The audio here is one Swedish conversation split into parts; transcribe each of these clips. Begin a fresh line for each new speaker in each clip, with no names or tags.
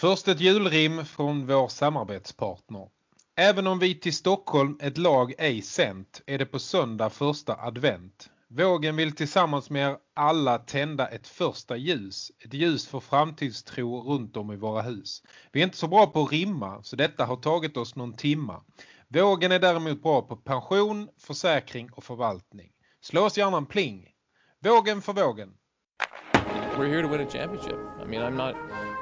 Först ett julrim från vår samarbetspartner. Även om vi till Stockholm ett lag ej sänt är det på söndag första advent. Vågen vill tillsammans med er alla tända ett första ljus. Ett ljus för framtidstro runt om i våra hus. Vi är inte så bra på att rimma så detta har tagit oss någon timma. Vågen är däremot bra på pension, försäkring och förvaltning. Slå oss gärna en pling. Vågen för vågen.
We're here to win a championship. I mean, I'm not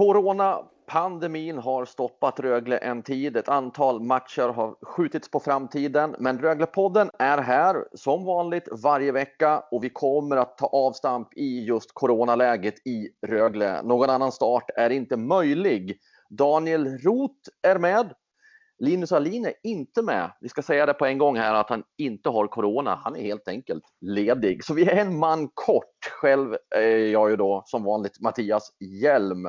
Corona-pandemin har stoppat Rögle en tid. Ett antal matcher har skjutits på framtiden. Men Röglepodden är här som vanligt varje vecka och vi kommer att ta avstamp i just coronaläget i Rögle. Någon annan start är inte möjlig. Daniel Roth är med. Linus Alin är inte med. Vi ska säga det på en gång här att han inte har corona. Han är helt enkelt ledig. Så vi är en man kort. Själv är jag ju då som vanligt Mattias Hjelm.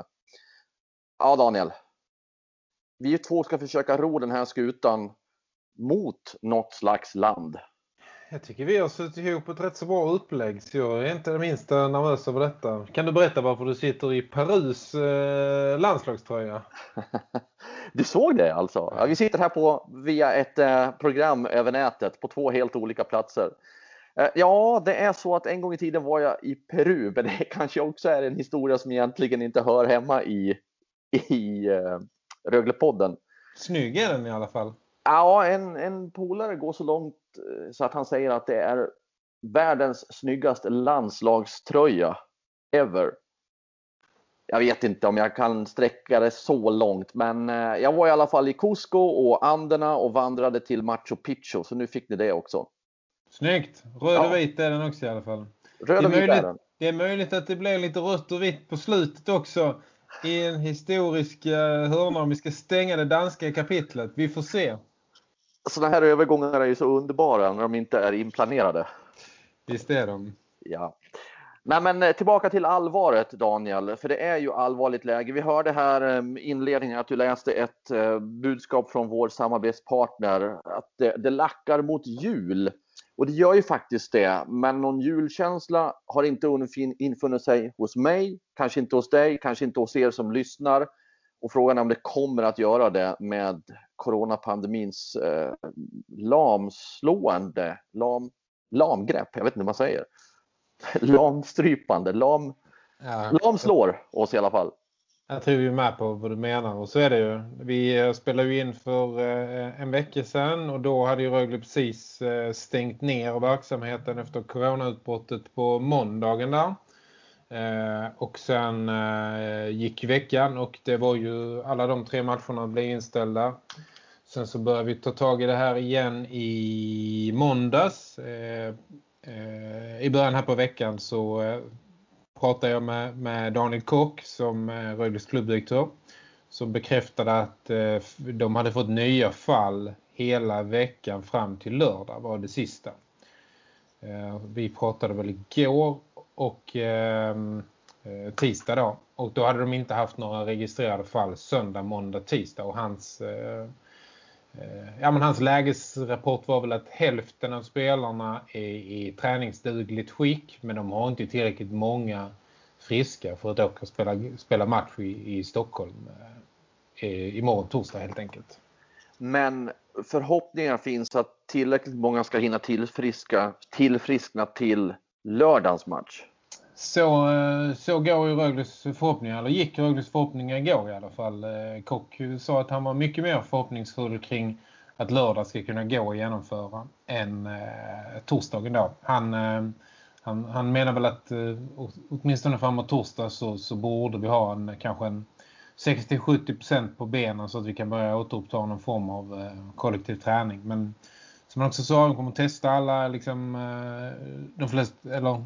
Ja, Daniel. Vi två ska försöka ro den här skutan mot något slags land.
Jag tycker vi har suttit ihop ett rätt så bra upplägg så jag är inte det minsta nervös över detta. Kan du berätta varför du sitter i Perus eh, landslagströja?
du såg det alltså? Ja, vi sitter här på via ett eh, program över nätet på två helt olika platser. Eh, ja, det är så att en gång i tiden var jag i Peru, men det kanske också är en historia som egentligen inte hör hemma i i eh, Röglepodden.
Snygg är den i alla fall.
Ja, en, en polare går så långt eh, så att han säger att det är världens snyggaste landslagströja ever. Jag vet inte om jag kan sträcka det så långt, men eh, jag var i alla fall i Cusco och Anderna och vandrade till Machu Picchu, så nu fick ni det också.
Snyggt! Röd och ja. vit är den också i alla fall.
Röd och vit är den.
Det är möjligt att det blir lite rött och vitt på slutet också i en historisk eh, hörna om vi ska stänga det danska kapitlet. Vi får se.
Sådana här övergångar är ju så underbara när de inte är inplanerade.
Visst är de.
Ja. Nej, men eh, tillbaka till allvaret Daniel, för det är ju allvarligt läge. Vi hörde här eh, inledningen att du läste ett budskap från vår samarbetspartner att det, det lackar mot jul. Och det gör ju faktiskt det, men någon julkänsla har inte infunnit sig hos mig, kanske inte hos dig, kanske inte hos er som lyssnar. Och frågan är om det kommer att göra det med coronapandemins eh, lamslående, lam, lamgrepp, jag vet inte hur man säger. Lamstrypande, lam, ja. lamslår oss i alla fall.
Jag tror ju med på vad du menar och så är det ju. Vi eh, spelade ju in för eh, en vecka sedan och då hade ju Rögle precis eh, stängt ner verksamheten efter coronautbrottet på måndagen där. Och sen gick veckan och det var ju alla de tre matcherna blev inställda. Sen så började vi ta tag i det här igen i måndags. I början här på veckan så pratade jag med, med Daniel Kock som är Rögles klubbdirektör. Som bekräftade att eh, de hade fått nya fall hela veckan fram till lördag var det sista. Eh, vi pratade väl igår och ehm, eh, tisdag då. Och då hade de inte haft några registrerade fall söndag, måndag, tisdag. Och hans, eh, Eh, ja, men hans lägesrapport var väl att hälften av spelarna är i träningsdugligt skick. Men de har inte tillräckligt många friska för att åka och spela, spela match i, i Stockholm eh, imorgon torsdag helt enkelt.
Men förhoppningar finns att tillräckligt många ska hinna tillfriska, tillfriskna till lördagens match.
Så, eh, så går ju Rögles förhoppningar, eller gick Rögles förhoppningar igår i alla fall. Eh, Kock sa att han var mycket mer förhoppningsfull kring att lördag ska kunna gå att genomföra än eh, torsdagen då. Han, eh, han, han menar väl att eh, åtminstone framåt torsdag så, så borde vi ha en, kanske en 60-70% på benen så att vi kan börja återuppta någon form av eh, kollektiv träning. Men som han också sa, de kommer att testa alla liksom, eh, de flesta, eller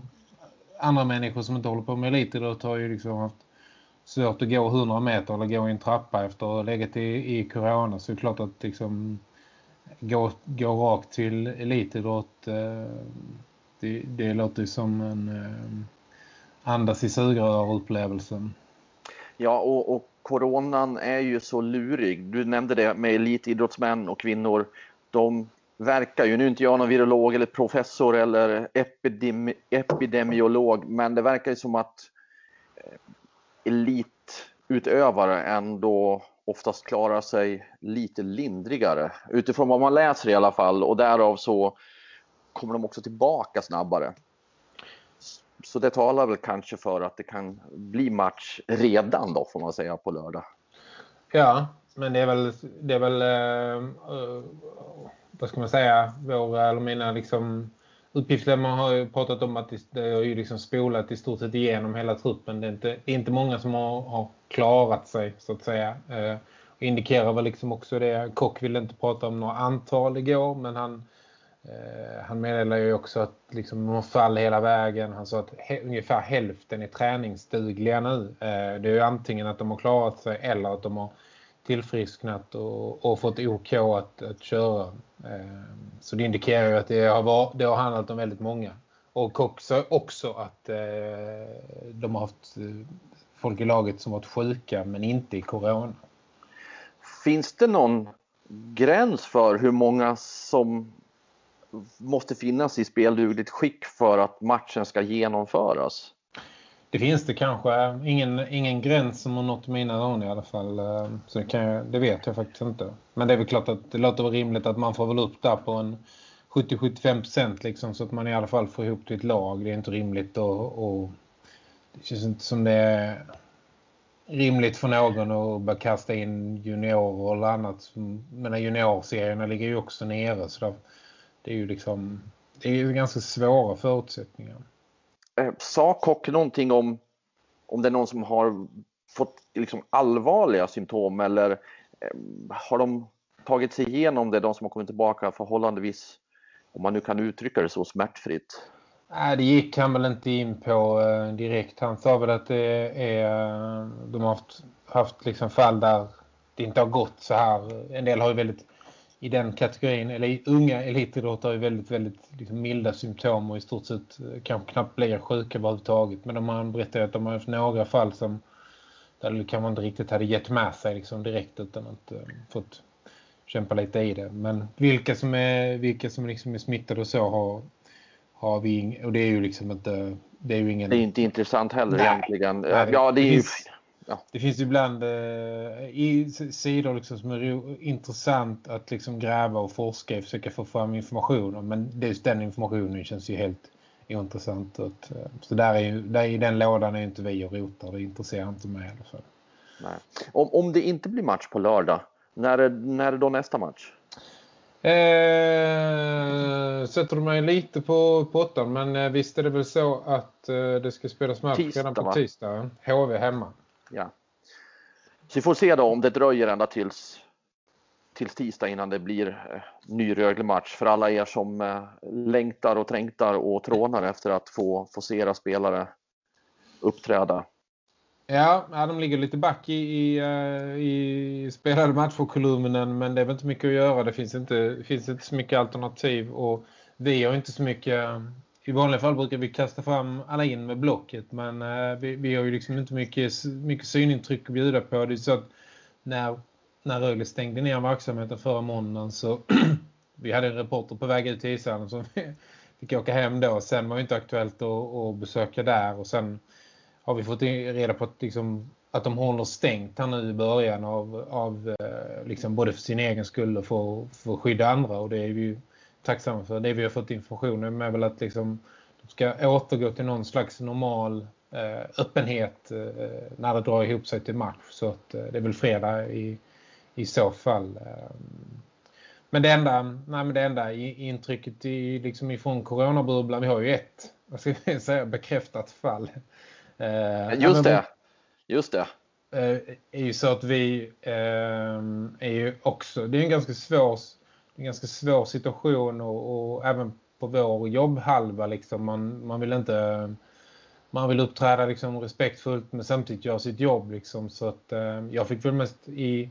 andra människor som inte håller på med elitidrott har ju liksom haft svårt att gå 100 meter eller gå i en trappa efter att ha legat i, i corona. Så det är klart att liksom gå, gå rakt till elitidrott eh, det, det låter som en eh, andas i sugrör-upplevelsen.
Ja, och, och coronan är ju så lurig. Du nämnde det med elitidrottsmän och kvinnor. De verkar ju, nu är inte jag någon virolog eller professor eller epidemi, epidemiolog, men det verkar ju som att eh, elitutövare ändå oftast klarar sig lite lindrigare utifrån vad man läser i alla fall och därav så kommer de också tillbaka snabbare. Så det talar väl kanske för att det kan bli match redan då får man säga på lördag.
Ja, men det är väl, det är väl uh, vad ska man säga, våra eller mina liksom uppgiftslämnare har ju pratat om att det har ju liksom spolat i stort sett igenom hela truppen. Det är inte, det är inte många som har, har klarat sig så att säga. Uh, indikerar väl liksom också det. Kock ville inte prata om några antal igår men han Eh, han meddelar ju också att liksom, de fall hela vägen. Han sa att he ungefär hälften är träningsdugliga nu. Eh, det är ju antingen att de har klarat sig eller att de har tillfrisknat och, och fått OK att, att köra. Ehm, så det indikerar ju att det har, var, det har handlat om väldigt många. Och också, också att eh, de har haft eh, folk i laget som varit sjuka men inte i corona.
Finns det någon gräns för hur många som måste finnas i speldugligt skick för att matchen ska genomföras?
Det finns det kanske. Ingen, ingen gräns som har nått mina öron i alla fall. Eh, så det, jag, det, vet jag faktiskt inte. Men det är väl klart att det låter rimligt att man får väl upp där på en 70-75% liksom, så att man i alla fall får ihop till ett lag. Det är inte rimligt och, och det känns inte som det är rimligt för någon att bara kasta in juniorer eller annat. Men juniorserierna ligger ju också nere så där, det är ju liksom det är ju ganska svåra förutsättningar.
Eh, sa Kock någonting om om det är någon som har fått liksom allvarliga symptom eller eh, har de tagit sig igenom det, de som har kommit tillbaka förhållandevis, om man nu kan uttrycka det så, smärtfritt?
Nej, det gick han väl inte in på eh, direkt. Han sa väl att det är, eh, de har haft, haft liksom fall där det inte har gått så här. En del har ju väldigt i den kategorin, eller unga elitidrottare är väldigt, väldigt liksom, milda symptom och i stort sett eh, kanske knappt blir sjuka överhuvudtaget. Men de har berättat att de har haft några fall som där det kan man inte riktigt hade gett med sig liksom, direkt utan att uh, fått kämpa lite i det. Men vilka som är, vilka som liksom är smittade och så har, har vi, och det är ju liksom inte, det är ju ingen...
Det är inte intressant heller Nej. egentligen. Nej, ja, det är ju...
Ja. Det finns ibland eh, i sidor liksom som är intressant att liksom gräva och forska och försöka få fram information om. Men just den informationen känns ju helt ointressant. Att, eh, så där är ju, där i den lådan är inte vi och rotar. Det intresserar inte mig i alla fall.
Nej. Om, om det inte blir match på lördag, när är, när är då nästa match?
Eh, sätter du mig lite på pottan men eh, visst är det väl så att eh, det ska spelas match tisdag, redan på tisdag. HV hemma
ja. Så vi får se då om det dröjer ända tills, tills tisdag innan det blir eh, ny Rögle-match för alla er som eh, längtar och trängtar och trånar efter att få, få se era spelare uppträda.
Ja, de ligger lite back i, i, eh, i spelade matchkolumnen men det är väl inte mycket att göra. Det finns inte, finns inte så mycket alternativ och vi har inte så mycket eh, i vanliga fall brukar vi kasta fram alla in med blocket. Men eh, vi, vi, har ju liksom inte mycket, mycket synintryck att bjuda på. Det är så att när, när Rögle stängde ner verksamheten förra måndagen så vi hade en reporter på väg ut till ishallen som fick åka hem då. Sen var det inte aktuellt att, att besöka där. Och sen har vi fått reda på att, liksom, att de håller stängt här nu i början av, av eh, liksom både för sin egen skull och för, för att skydda andra. Och det är ju tacksamma för. Det vi har fått information med väl att liksom, de ska återgå till någon slags normal eh, öppenhet eh, när det drar ihop sig till match. Så att, eh, det är väl fredag i, i så fall. Men det enda, nej, men det enda intrycket i, liksom ifrån coronabubblan, vi har ju ett vad ska jag säga, bekräftat fall.
Just det. Just det.
Är ju så att vi är ju också, det är en ganska svår, en ganska svår situation och, och även på vår jobbhalva liksom, man, man vill inte man vill uppträda liksom respektfullt men samtidigt göra sitt jobb liksom, så att eh, jag fick väl mest i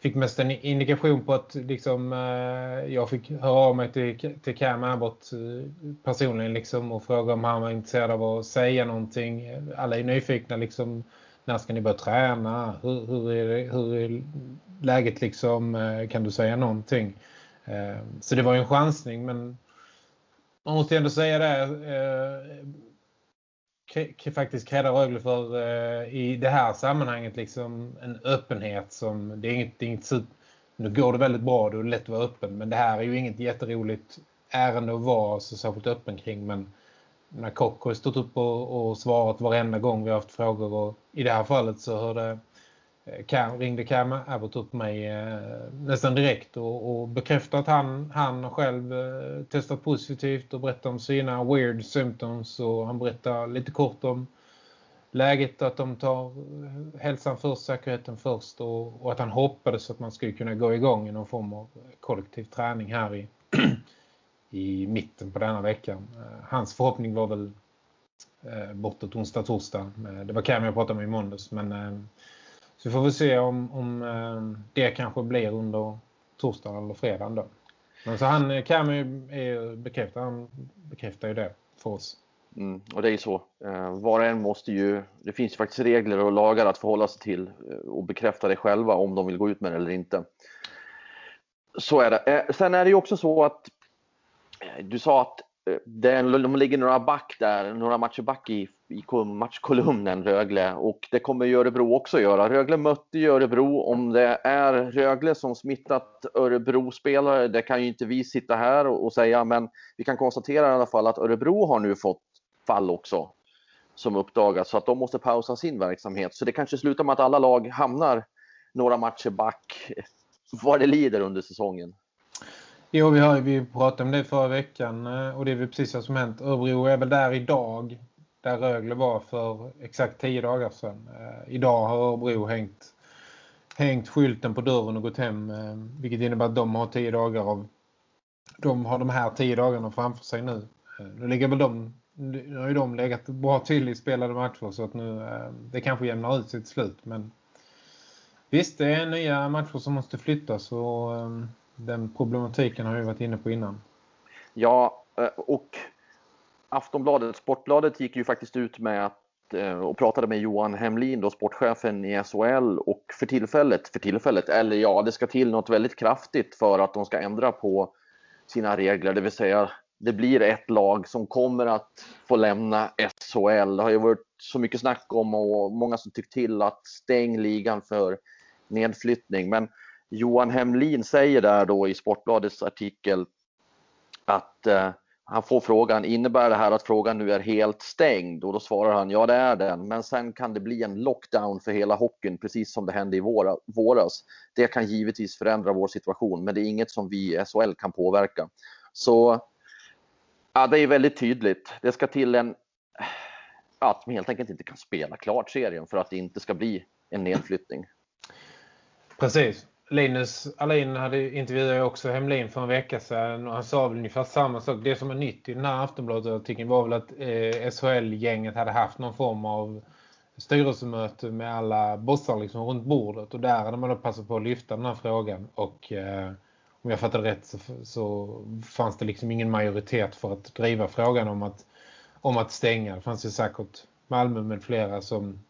fick mest en indikation på att liksom, eh, jag fick höra av mig till, till Cam Abbott eh, personligen liksom, och fråga om han var intresserad av att säga någonting. Alla är nyfikna liksom, när ska ni börja träna? Hur, hur, är, hur är läget liksom? Eh, kan du säga någonting? Eh, så det var ju en chansning men man måste ändå säga det eh, faktiskt kräda Rögle för eh, i det här sammanhanget liksom en öppenhet som det är inget, det är inget nu går det väldigt bra, det är lätt att vara öppen men det här är ju inget jätteroligt ärende att vara så särskilt öppen kring men när Kock har stått upp och, och svarat varenda gång vi har haft frågor och i det här fallet så har det Eh, Cam, ringde Cam Abbott upp mig eh, nästan direkt och, och bekräftade att han, han själv eh, testat positivt och berättade om sina weird symptoms och han berättade lite kort om läget att de tar eh, hälsan först, säkerheten först och, och, att han hoppades att man skulle kunna gå igång i någon form av eh, kollektiv träning här i, i mitten på denna veckan. Eh, hans förhoppning var väl eh, bortåt onsdag, torsdag. Eh, det var Cam jag pratade med i måndags men vi får väl se om, om eh, det kanske blir under torsdagen eller fredagen. då. Men så han eh, Cam är bekräftad, han bekräftar ju det för oss.
Mm, och det är ju så. Eh, var och en måste ju, det finns ju faktiskt regler och lagar att förhålla sig till och bekräfta det själva om de vill gå ut med det eller inte. Så är det. Sen är det ju också så att du sa att de ligger några back där, några matcher back i, i matchkolumnen Rögle och det kommer ju Örebro också göra. Rögle mötte ju Örebro. Om det är Rögle som smittat Örebro-spelare, det kan ju inte vi sitta här och, och, säga, men vi kan konstatera i alla fall att Örebro har nu fått fall också som uppdagas så att de måste pausa sin verksamhet. Så det kanske slutar med att alla lag hamnar några matcher back vad det lider under säsongen.
Jo, vi, har, vi pratade om det förra veckan eh, och det är väl precis vad som hänt. Örebro är väl där idag, där Rögle var för exakt tio dagar sedan. Eh, idag har Örebro hängt, hängt skylten på dörren och gått hem, eh, vilket innebär att de har tio dagar av de har de här tio dagarna framför sig nu. Nu ligger väl de nu har ju de legat bra till i spelade matcher så att nu det kanske jämnar ut sitt slut men visst det är nya matcher som måste flyttas och ehm, den problematiken har vi varit inne på innan.
Ja, eh, och Aftonbladet, Sportbladet gick ju faktiskt ut med att eh, och pratade med Johan Hemlin, då sportchefen i SHL och för tillfället, för tillfället, eller ja, det ska till något väldigt kraftigt för att de ska ändra på sina regler, det vill säga det blir ett lag som kommer att få lämna SHL. Det har ju varit så mycket snack om och många som tyckt till att stäng ligan för nedflyttning, men Johan Hemlin säger där då i Sportbladets artikel att eh, han får frågan, innebär det här att frågan nu är helt stängd? Och då svarar han, ja det är den, men sen kan det bli en lockdown för hela hockeyn, precis som det hände i våra, våras. Det kan givetvis förändra vår situation, men det är inget som vi i SHL kan påverka. Så ja, det är väldigt tydligt. Det ska till en att de helt enkelt inte kan spela klart serien för att det inte ska bli en nedflyttning.
Precis. Linus Alin hade intervjuat också Hemlin för en vecka sedan och han sa väl ungefär samma sak. Det som är nytt i den här Aftonbladet-artikeln var väl att eh, SHL-gänget hade haft någon form av styrelsemöte med alla bossar liksom runt bordet och där hade man då passat på att lyfta den här frågan och eh, om jag fattade rätt så, så, fanns det liksom ingen majoritet för att driva frågan om att, om att stänga. Det fanns ju säkert Malmö med flera som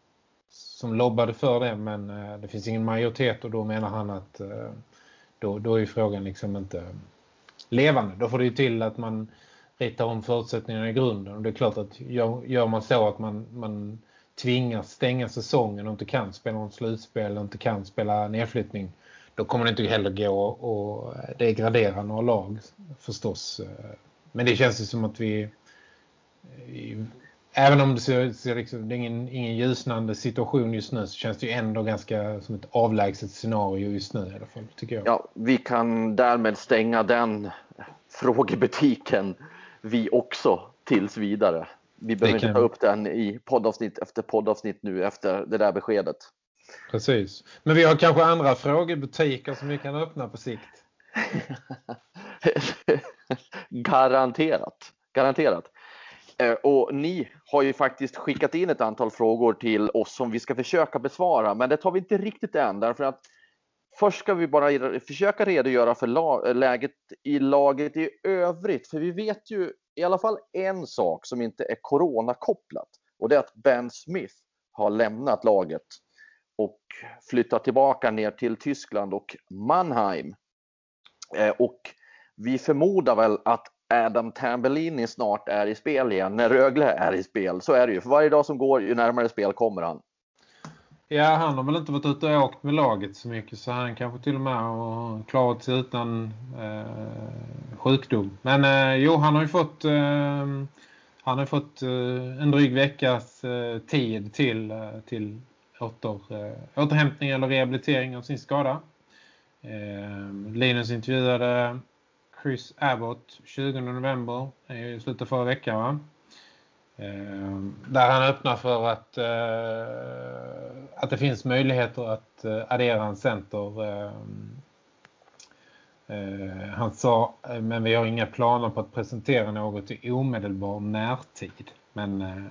som lobbade för det men eh, det finns ingen majoritet och då menar han att eh, då, då är frågan liksom inte levande. Då får det ju till att man ritar om förutsättningarna i grunden och det är klart att gör, gör man så att man, man tvingas stänga säsongen och inte kan spela något slutspel och inte kan spela nedflyttning då kommer det inte heller gå och degradera några lag förstås. Eh, men det känns ju som att vi även om det, ser, ser liksom, det är ingen, ingen ljusnande situation just nu så känns det ju ändå ganska som ett avlägset scenario just nu i alla fall, tycker jag.
Ja, vi kan därmed stänga den frågebutiken vi också tills vidare. Vi behöver inte ta upp den i poddavsnitt efter poddavsnitt nu efter det där beskedet.
Precis. Men vi har kanske andra frågebutiker som vi kan öppna på sikt.
Garanterat. Garanterat. Eh, och ni har ju faktiskt skickat in ett antal frågor till oss som vi ska försöka besvara, men det tar vi inte riktigt än därför att först ska vi bara försöka redogöra för läget i laget i övrigt, för vi vet ju i alla fall en sak som inte är coronakopplat och det är att Ben Smith har lämnat laget och flyttat tillbaka ner till Tyskland och Mannheim. Eh, och vi förmodar väl att Adam Tambellini snart är i spel igen, när Rögle är i spel. Så är det ju. För varje dag som går, ju närmare spel kommer han.
Ja, han har väl inte varit ute och åkt med laget så mycket så han kanske till och med har klarat sig utan eh, sjukdom. Men eh, jo, han har ju fått, eh, han har fått eh, en dryg veckas eh, tid till, eh, till åter, eh, återhämtning eller rehabilitering av sin skada. Eh, Linus intervjuade Chris Abbott 20 november i slutet av förra veckan va? Ehm, där han öppnar för att, eh, att det finns möjligheter att eh, addera en center. Ehm, eh, han sa, men vi har inga planer på att presentera något i omedelbar närtid. Men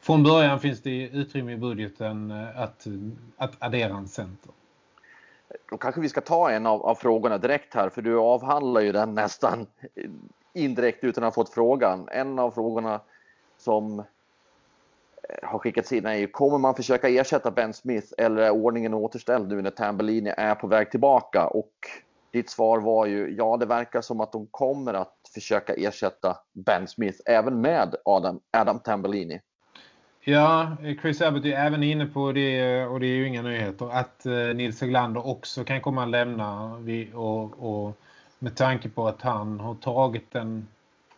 från början finns det utrymme i budgeten att, att addera en center.
Då kanske vi ska ta en av, av frågorna direkt här, för du avhandlar ju den nästan indirekt utan att ha fått frågan. En av frågorna som eh, har skickats in är ju, kommer man försöka ersätta Ben Smith eller är ordningen återställd nu när Tambellini är på väg tillbaka? Och ditt svar var ju, ja det verkar som att de kommer att försöka ersätta Ben Smith även med Adam, Adam Tambellini.
Ja, Chris Abbott är även inne på det och det är ju inga nyheter att eh, Nils Seglander också kan komma att lämna och, och med tanke på att han har tagit en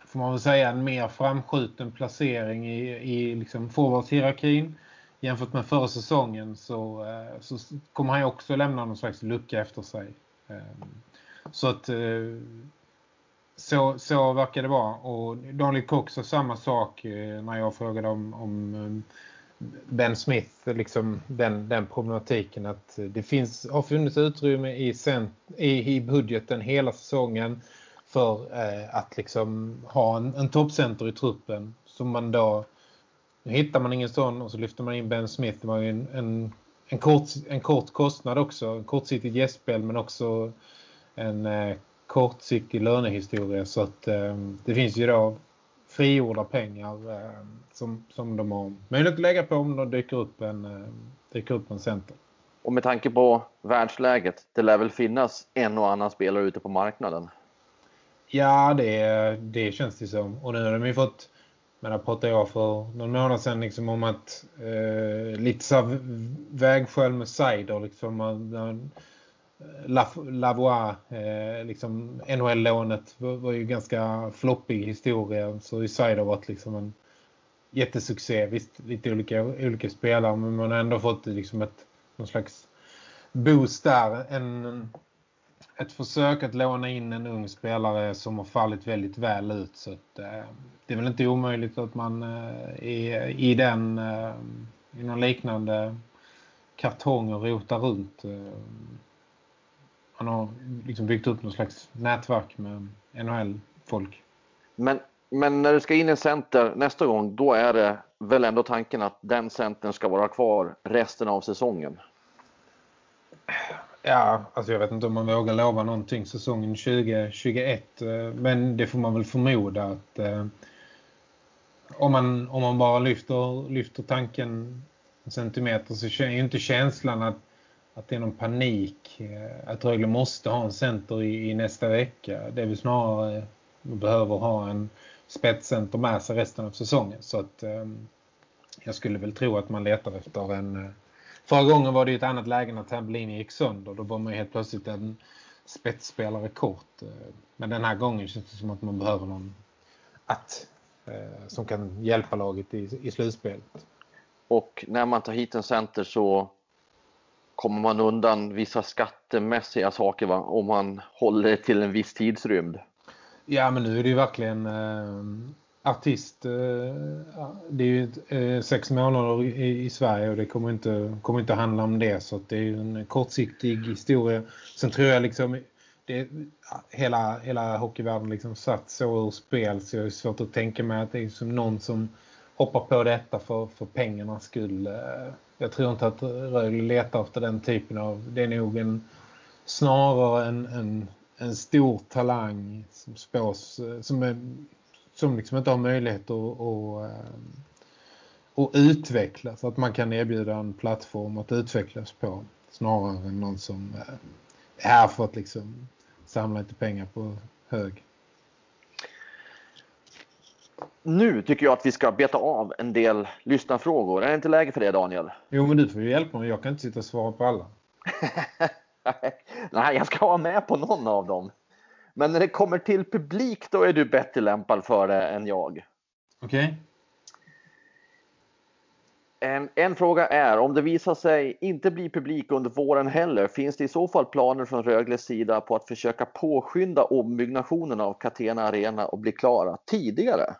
får man väl säga en mer framskjuten placering i, i liksom forwardshierarkin jämfört med förra säsongen så, eh, så kommer han också lämna någon slags lucka efter sig. Ehm, så att eh, så, så verkar det vara. Och Daniel Cook sa samma sak eh, när jag frågade om, om eh, Ben Smith, liksom den, den problematiken att det finns, har funnits utrymme i, cent, i, i budgeten hela säsongen för eh, att liksom ha en, en toppcenter i truppen som man då nu hittar man ingen sån och så lyfter man in Ben Smith. Det var ju en, en, en, kort, en kort kostnad också. En kortsiktigt gästspel men också en eh, kortsiktig lönehistoria. Så att eh, det finns ju då frigjorda pengar eh, som, som de har möjlighet att lägga på om de dyker upp en, eh, dyker upp en center.
Och med tanke på världsläget, det lär väl finnas en och annan spelare ute på marknaden?
Ja, det, det känns det som. Och nu har de ju fått, men där pratade jag för någon månad sedan liksom om att eh, lite så vägskäl med Seider liksom. Man, Lavois, eh, liksom NHL-lånet var, var, ju ganska floppig historia. Så i Seider varit liksom en jättesuccé. Visst, lite olika, olika spelare men man har ändå fått liksom ett, någon slags boost där. En, ett försök att låna in en ung spelare som har fallit väldigt väl ut. Så att, eh, det är väl inte omöjligt att man eh, i, i den eh, i någon liknande kartong och rotar runt. Eh, han har liksom byggt upp någon slags nätverk med NHL-folk.
Men, men när du ska in i en center nästa gång, då är det väl ändå tanken att den centern ska vara kvar resten av säsongen?
Ja, alltså jag vet inte om man vågar lova någonting säsongen 2021. Eh, men det får man väl förmoda att eh, om, man, om man bara lyfter, lyfter tanken en centimeter så är ju inte känslan att, att det är någon panik. Eh, att Rögle måste ha en center i, i nästa vecka. Det är väl snarare eh, att behöver ha en spetscenter med sig resten av säsongen. Så att eh, jag skulle väl tro att man letar efter en eh, Förra gången var det ett annat läge när Tambellini gick sönder. Då var man helt plötsligt en spetsspelare kort. Eh, men den här gången känns det som att man behöver någon att eh, som kan hjälpa laget i, i slutspelet.
Och när man tar hit en center så kommer man undan vissa skattemässiga saker va? om man håller till en viss tidsrymd.
Ja men nu är det ju verkligen eh, artist. Eh, det är ju eh, sex månader i, i, Sverige och det kommer inte, kommer inte handla om det så det är ju en kortsiktig historia. Sen tror jag liksom det, hela, hela hockeyvärlden liksom satt så ur spel så jag är svårt att tänka mig att det är som någon som hoppar på detta för, för pengarnas skull. Eh, jag tror inte att Rögle letar efter den typen av... Det är nog en, snarare en, en, en stor talang som spås, som, är, som liksom inte har möjlighet att, att, eh, att utvecklas. Att man kan erbjuda en plattform att utvecklas på. Snarare än någon som eh, är här för att liksom samla lite pengar på hög
nu tycker jag att vi ska beta av en del lyssnarfrågor. Är det inte läge för det Daniel?
Jo, men du får ju hjälpa mig. Jag kan inte sitta och svara på alla.
Nej, jag ska vara med på någon av dem. Men när det kommer till publik då är du bättre lämpad för det än jag.
Okej. Okay.
En, en, fråga är, om det visar sig inte bli publik under våren heller, finns det i så fall planer från Rögles sida på att försöka påskynda ombyggnationen av Catena Arena och bli klara tidigare?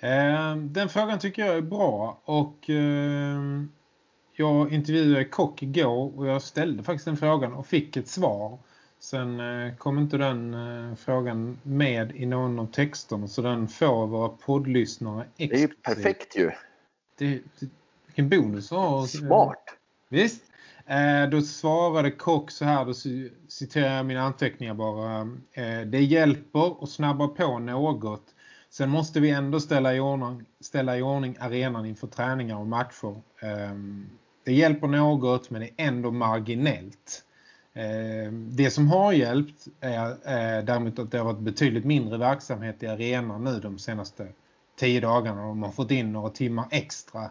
Ehm, den frågan tycker jag är bra och ehm, jag intervjuade Kock igår och jag ställde faktiskt den frågan och fick ett svar. Sen eh, kom inte den eh, frågan med i någon av texterna så den får våra poddlyssnare
exklusivt. Det är ju perfekt ju.
Det, det, vilken bonus har
Smart.
Visst. Eh, då svarade Kock så här, då citerar jag mina anteckningar bara. det hjälper och snabbar på något Sen måste vi ändå ställa i ordning, ställa i ordning arenan inför träningar och matcher. Ehm, det hjälper något men det är ändå marginellt. Ehm, det som har hjälpt är däremot att det har varit betydligt mindre verksamhet i arenan nu de senaste tio dagarna. De har fått in några timmar extra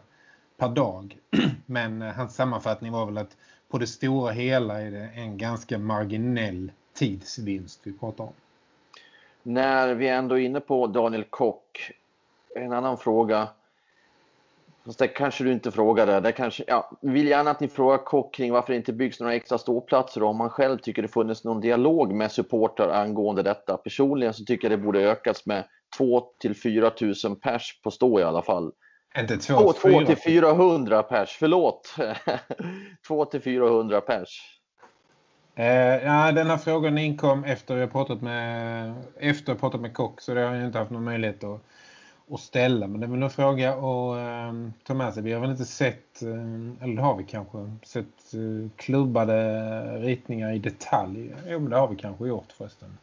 per dag. Men eh, hans sammanfattning var väl att på det stora hela är det en ganska marginell tidsvinst vi pratar om.
När vi ändå är inne på Daniel Kock, en annan fråga. Fast det kanske du inte frågade. Det kanske, ja, vill gärna att ni frågar Kock kring varför det inte byggs några extra ståplatser och om man själv tycker det funnits någon dialog med supportrar angående detta. Personligen så tycker jag det borde ökas med 2 till 4 000 pers på stå i alla fall.
Inte 2
till 400 pers, förlåt. 2 till 400 pers.
Eh, ja, den här frågan inkom efter jag pratat med efter jag pratat med Kock så det har jag inte haft någon möjlighet att, att ställa. Men det är väl en fråga att eh, ta med sig. Vi har väl inte sett, eh, eller har vi kanske, sett eh, klubbade ritningar i detalj. Jo, men det har vi kanske gjort förresten.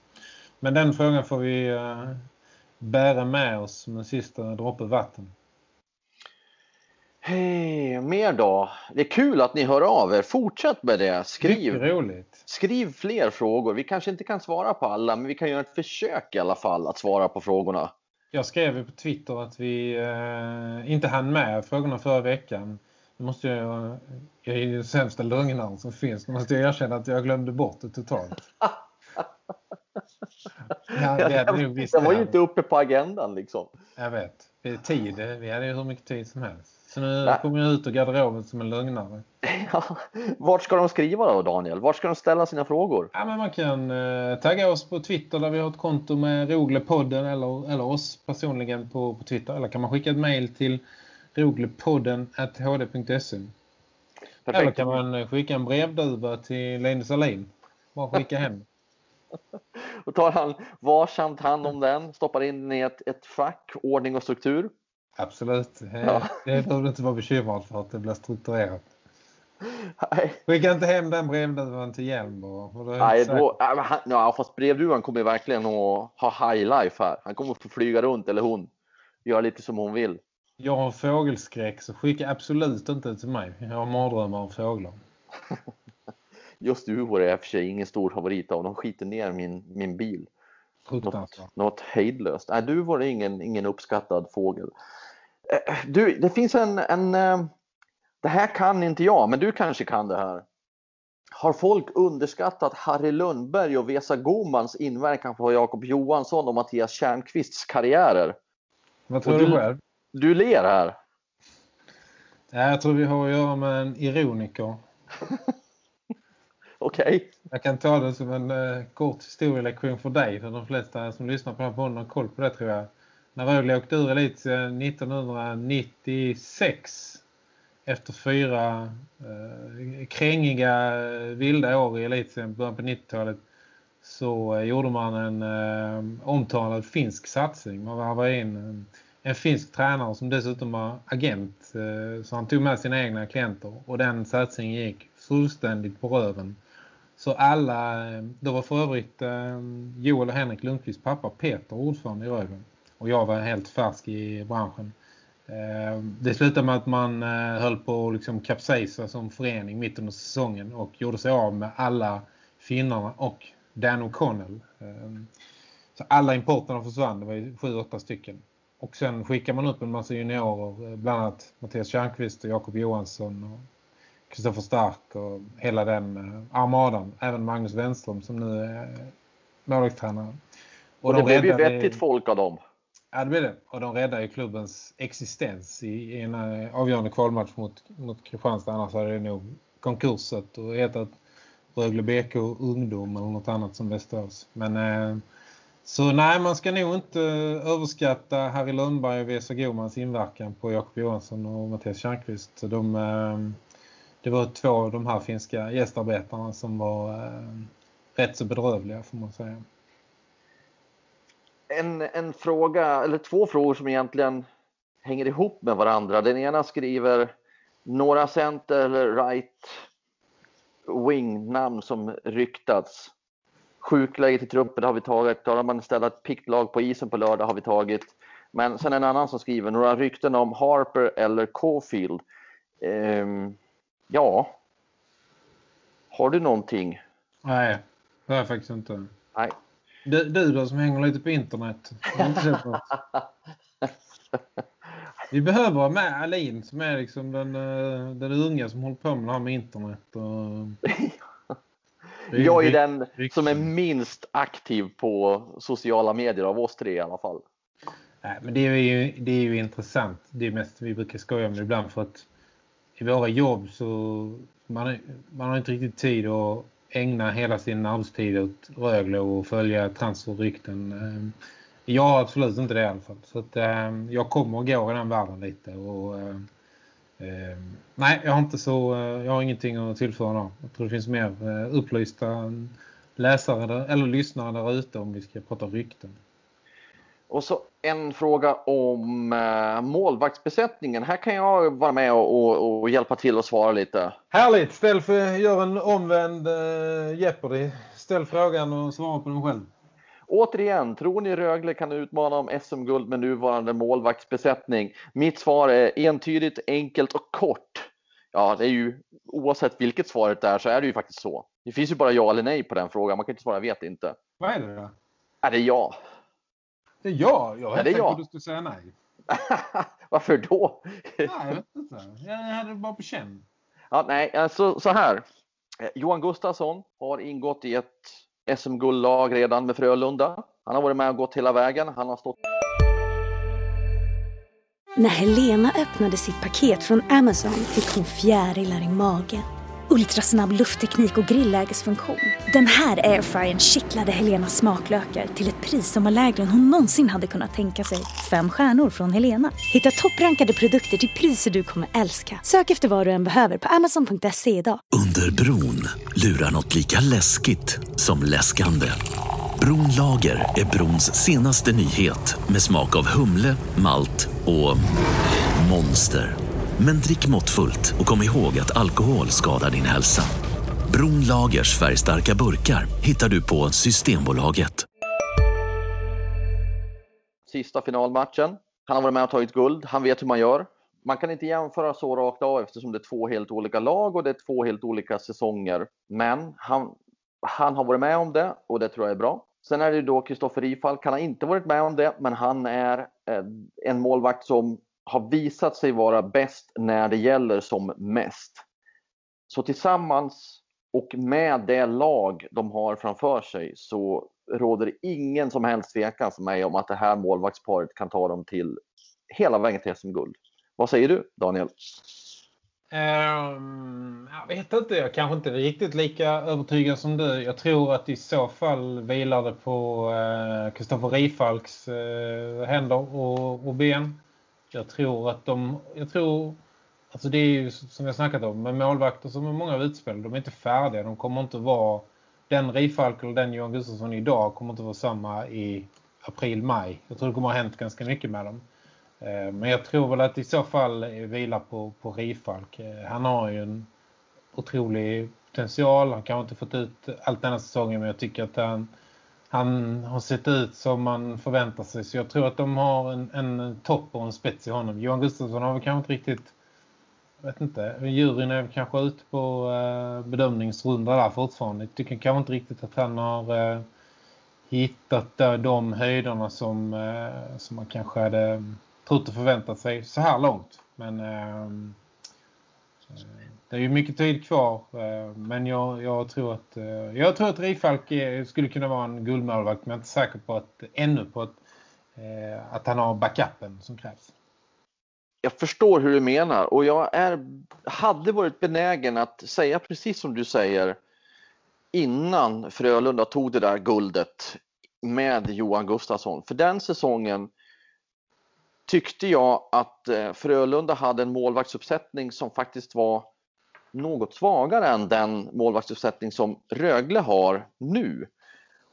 Men den frågan får vi eh, bära med oss som en sista droppe vatten.
Hej, mer då? Det är kul att ni hör av er. Fortsätt med det. Skriv,
roligt.
Skriv fler frågor. Vi kanske inte kan svara på alla, men vi kan göra ett försök i alla fall att svara på frågorna.
Jag skrev på Twitter att vi eh, inte hann med frågorna förra veckan. Nu måste jag, jag är ju den sämsta lögnaren som finns. Nu måste jag erkänna att jag glömde bort det totalt.
ja, det, det var ju inte uppe på agendan liksom.
Jag vet. Det är tid. Vi hade ju hur mycket tid som helst. Så nu Nej. kommer jag ut ur garderoben som en lögnare.
Ja, vart ska de skriva då Daniel? Vart ska de ställa sina frågor?
Ja, men man kan eh, tagga oss på Twitter där vi har ett konto med Roglepodden eller, eller oss personligen på, på Twitter. Eller kan man skicka ett mail till roglepodden hd.se. Eller kan man skicka en brevduva till Linus Alin. Bara skicka hem.
Då tar han varsamt hand om den, stoppar in den i ett, ett fack, ordning och struktur.
Absolut. Ja. Det behöver du inte vara bekymrad för att det blir strukturerat. Nej. Skicka inte hem den brevduvan till Hjelm.
Nej, då, han, ja, fast brevduvan kommer verkligen att ha high life här. Han kommer att få flyga runt, eller hon. Göra lite som hon vill.
Jag har fågelskräck så skicka absolut inte till mig. Jag har mardrömmar om fåglar.
Just du var det för sig ingen stor favorit av. De skiter ner min, min bil. Något, något hejdlöst. Nej, du var ingen, ingen uppskattad fågel. Eh, du, det finns en, en... Eh, det här kan inte jag, men du kanske kan det här. Har folk underskattat Harry Lundberg och Vesa Gomans inverkan på Jakob Johansson och Mattias Kärnqvists karriärer?
Vad tror du, du själv?
Du ler här.
Ja, jag tror vi har att göra med en ironiker.
Okej. Okay.
Jag kan ta det som en uh, kort historielektion för dig. För de flesta som lyssnar på den här podden har koll på det tror jag. När Rögle åkte ur elit eh, 1996 efter fyra eh, krängiga eh, vilda år i elitserien början på 90-talet så eh, gjorde man en eh, omtalad finsk satsning. Man var in en, en finsk tränare som dessutom var agent så han tog med sina egna klienter och den satsningen gick fullständigt på röven. Så alla, det var för övrigt Joel och Henrik Lundqvist pappa Peter ordförande i Rögle. Och jag var helt färsk i branschen. Eh, det slutade med att man eh, höll på att liksom kapsejsa som förening mitt under säsongen och gjorde sig av med alla finnarna och Dan O'Connell. Så alla importerna försvann, det var ju sju, åtta stycken. Och sen skickade man upp en massa juniorer, bland annat Mattias Kärnqvist och Jakob Johansson och Kristoffer Stark och hela den armadan. Även Magnus Wenström som nu är målvaktstränare.
Och, och det de blev ju vettigt folk av dem.
Ja, det blev det. Och de räddade ju klubbens existens i, en eh, avgörande kvalmatch mot, mot Kristianstad. Annars hade det nog konkurset och hetat Rögle BK Ungdom eller något annat som Västerås. Men eh, så nej, man ska nog inte eh, överskatta Harry Lundberg och Vesa Gomans inverkan på Jakob Johansson och Mattias Kärnqvist. De, eh, det var två av de här finska gästarbetarna som var eh, rätt så bedrövliga får man säga.
En, en fråga, eller två frågor som egentligen hänger ihop med varandra. Den ena skriver några center eller right wing namn som ryktats. Sjukläget i truppen har vi tagit. Har man ställt ett pikt lag på isen på lördag har vi tagit. Men sen en annan som skriver några rykten om Harper eller Caulfield. Um, Ja. Har du någonting?
Nej, det har jag faktiskt inte.
Nej.
Du, du då som hänger lite på internet. Vi behöver ha med Alin som är liksom den, eh, den unga som håller på med det här med internet. Och...
jag är den som är minst aktiv på sociala medier av oss tre i alla fall.
Nej, men det är ju, det är ju intressant. Det är mest vi brukar skoja om det ibland för att i våra jobb så man, man har inte riktigt tid att ägna hela sin arbetstid åt Rögle och följa transferrykten. Eh, jag har absolut inte det i alla fall. Så att, eh, jag kommer att gå i den världen lite. Och, eh, eh nej, jag har inte så jag har ingenting att tillföra då. Jag tror det finns mer upplysta läsare eller lyssnare där ute om vi ska prata rykten.
Och så en fråga om eh, målvaktsbesättningen. Här kan jag vara med och, och, och, hjälpa till och svara lite.
Härligt! Ställ för, gör en omvänd eh, Jeopardy. Ställ frågan och svara på den själv.
Återigen, tror ni Rögle kan utmana om SM-guld med nuvarande målvaktsbesättning? Mitt svar är entydigt, enkelt och kort. Ja, det är ju oavsett vilket svaret är så är det ju faktiskt så. Det finns ju bara ja eller nej på den frågan. Man kan inte svara vet inte.
Vad är det då?
Är det ja?
Det är jag. Jag hade tänkt att du skulle säga nej.
Varför då?
nej, jag vet inte. Jag hade bara på känn.
Ja, nej, alltså så här. Johan Gustafsson har ingått i ett SM-guldlag redan med Frölunda. Han har varit med och gått hela vägen. Han har stått...
När Helena öppnade sitt paket från Amazon fick hon fjärilar i magen ultrasnabb luftteknik och grillägesfunktion. Den här airfryern kittlade Helenas smaklökar till ett pris som var lägre än hon någonsin hade kunnat tänka sig. Fem stjärnor från Helena. Hitta topprankade produkter till priser du kommer älska. Sök efter vad du än behöver på amazon.se idag.
Under bron lurar något lika läskigt som läskande. Bronlager är brons senaste nyhet med smak av humle, malt och monster. Men drick måttfullt och kom ihåg att alkohol skadar din hälsa. Bron Lagers färgstarka burkar hittar du på Systembolaget.
Sista finalmatchen. Han har varit med och tagit guld. Han vet hur man gör. Man kan inte jämföra så rakt av eftersom det är två helt olika lag och det är två helt olika säsonger. Men han, han har varit med om det och det tror jag är bra. Sen är det ju då Kristoffer Rifalk, Han har inte varit med om det, men han är eh, en målvakt som har visat sig vara bäst när det gäller som mest. Så tillsammans och med det lag de har framför sig så råder det ingen som helst tvekan för mig om att det här målvaktsparet kan ta dem till hela vägen till SM-guld. Vad säger du, Daniel?
Um, jag vet inte, jag kanske inte är riktigt lika övertygad som du. Jag tror att i så fall vilar det på eh, Kristoffer uh, Rifalks uh, händer och, och, ben. Jag tror att de, jag tror, alltså det är ju som jag snackat om, med målvakter som är många utspel, de är inte färdiga, de kommer inte vara, den Rifalk eller den Johan Gustafsson idag kommer inte vara samma i april-maj. Jag tror det kommer ha hänt ganska mycket med dem. Eh, men jag tror väl att i så fall vila på, på Rifalk. Eh, han har ju en otrolig potential. Han kanske inte fått ut allt denna säsongen men jag tycker att han, han har sett ut som man förväntar sig. Så jag tror att de har en, en topp och en spets i honom. Johan Gustafsson har väl kanske inte riktigt jag vet inte, juryn är kanske ute på eh, bedömningsrunda där fortfarande. Jag tycker kanske inte riktigt att han har eh, hittat eh, de höjderna som, eh, som man kanske hade trott och förväntat sig så här långt. Men eh, det är ju mycket tid kvar. Eh, men jag, jag, tror att eh, jag tror att Rifalk eh, skulle kunna vara en guldmålvakt. Men jag är inte säker på att ännu på att, att han har backupen som krävs.
Jag förstår hur du menar och jag är, hade varit benägen att säga precis som du säger innan Frölunda tog det där guldet med Johan Gustafsson. För den säsongen tyckte jag att Frölunda hade en målvaktsuppsättning som faktiskt var något svagare än den målvaktsuppsättning som Rögle har nu.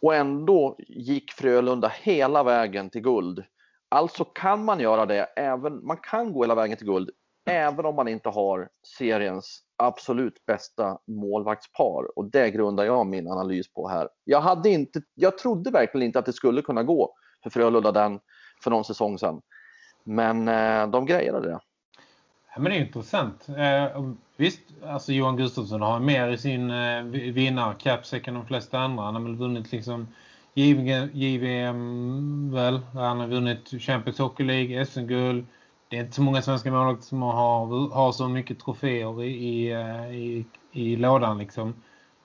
Och ändå gick Frölunda hela vägen till guld. Alltså kan man göra det, även, man kan gå hela vägen till guld även om man inte har seriens absolut bästa målvaktspar. Och det grundar jag min analys på här. Jag, hade inte, jag trodde verkligen inte att det skulle kunna gå för Frölunda den för någon säsong sedan. Men eh, de grejade det.
Men det är intressant. Eh, visst, alltså Johan Gustafsson har mer i sin eh, vinnarkapsäck än de flesta andra. Han har väl vunnit liksom JVM väl. Han har vunnit Champions Hockey League, SM-guld. Det är inte så många svenska målvakter som har, har så mycket troféer i, i, eh, i, i lådan liksom.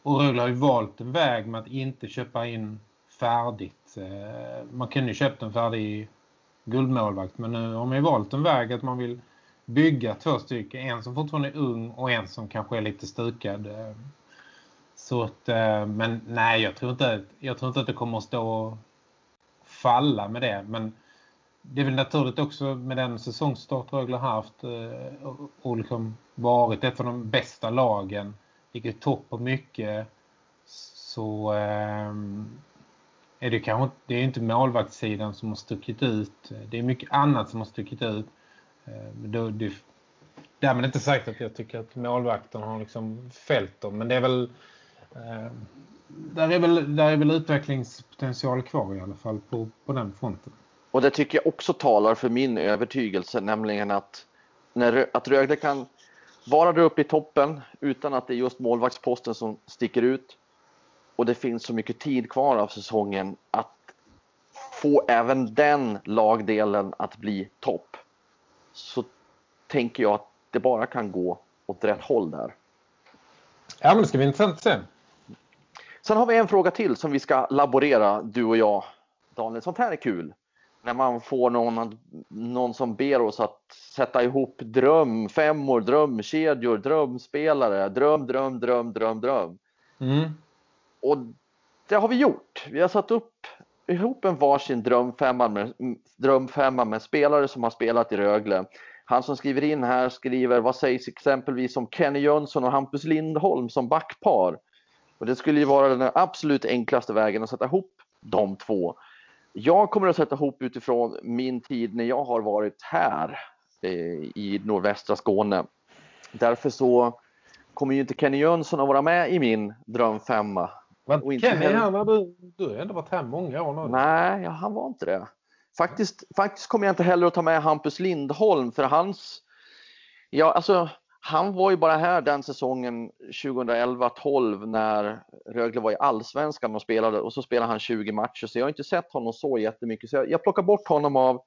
Och Rögle har ju valt en väg med att inte köpa in färdigt. Eh, man kunde ju köpt en färdig guldmålvakt. Men nu har man ju valt en väg att man vill bygga två stycken. En som fortfarande är ung och en som kanske är lite stukad. Så att, eh, men nej, jag tror, inte, jag tror inte att det kommer att stå och falla med det. Men det är väl naturligt också med den säsongstart Rögle har haft eh, och liksom varit ett av de bästa lagen. Vilket topp på mycket. Så ehm, är det kanske det är inte målvaktssidan som har stuckit ut. Det är mycket annat som har stuckit ut. Eh, då, det, därmed inte sagt att jag tycker att målvakten har liksom fällt dem. Men det är väl eh, där, är väl där är väl utvecklingspotential kvar i alla fall på, på den fronten.
Och det tycker jag också talar för min övertygelse, nämligen att, när, att Rögle kan vara där uppe i toppen utan att det är just målvaktsposten som sticker ut och det finns så mycket tid kvar av säsongen att få även den lagdelen att bli topp så tänker jag att det bara kan gå åt rätt håll där.
Ja, men det ska bli intressant sen.
Sen har vi en fråga till som vi ska laborera, du och jag. Daniel, sånt här är kul. När man får någon, någon som ber oss att sätta ihop drömfemmor, drömkedjor, drömspelare, dröm, dröm, dröm, dröm, dröm. Mm. Och det har vi gjort. Vi har satt upp ihop en varsin drömfemma med, drömfemma med spelare som har spelat i Rögle. Han som skriver in här skriver vad sägs exempelvis om Kenny Jönsson och Hampus Lindholm som backpar. Och det skulle ju vara den absolut enklaste vägen att sätta ihop de två. Jag kommer att sätta ihop utifrån min tid när jag har varit här eh, i nordvästra Skåne. Därför så kommer ju inte Kenny Jönsson att vara med i min drömfemma
men och inte Kenny, han du, du har ändå varit här många år nu.
Nej, han var inte det. Faktiskt, faktiskt kommer jag inte heller att ta med Hampus Lindholm för hans... Ja, alltså, han var ju bara här den säsongen 2011-12 när Rögle var i allsvenskan och spelade och så spelade han 20 matcher så jag har inte sett honom så jättemycket så jag, jag plockar bort honom av,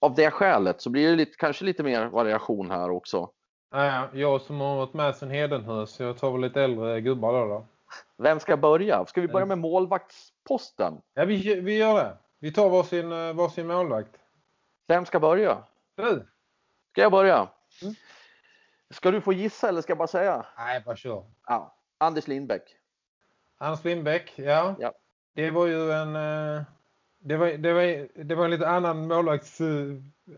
av det skälet så blir det lite, kanske lite mer variation här också.
Ja, jag som har varit med sedan Hedenhus, jag tar väl lite äldre gubbar då. då.
Vem ska börja? Ska vi börja med målvakts, posten.
Ja, vi, vi gör det. Vi tar varsin, eh, varsin målvakt.
Vem ska börja?
Du?
Ska jag börja?
Mm.
Ska du få gissa eller ska jag bara säga?
Nej, bara kör.
Ja. Anders Lindbäck.
Anders Lindbäck, ja.
Ja.
Det var ju en... eh, Det var, det var, det var en lite annan målvakts... eh,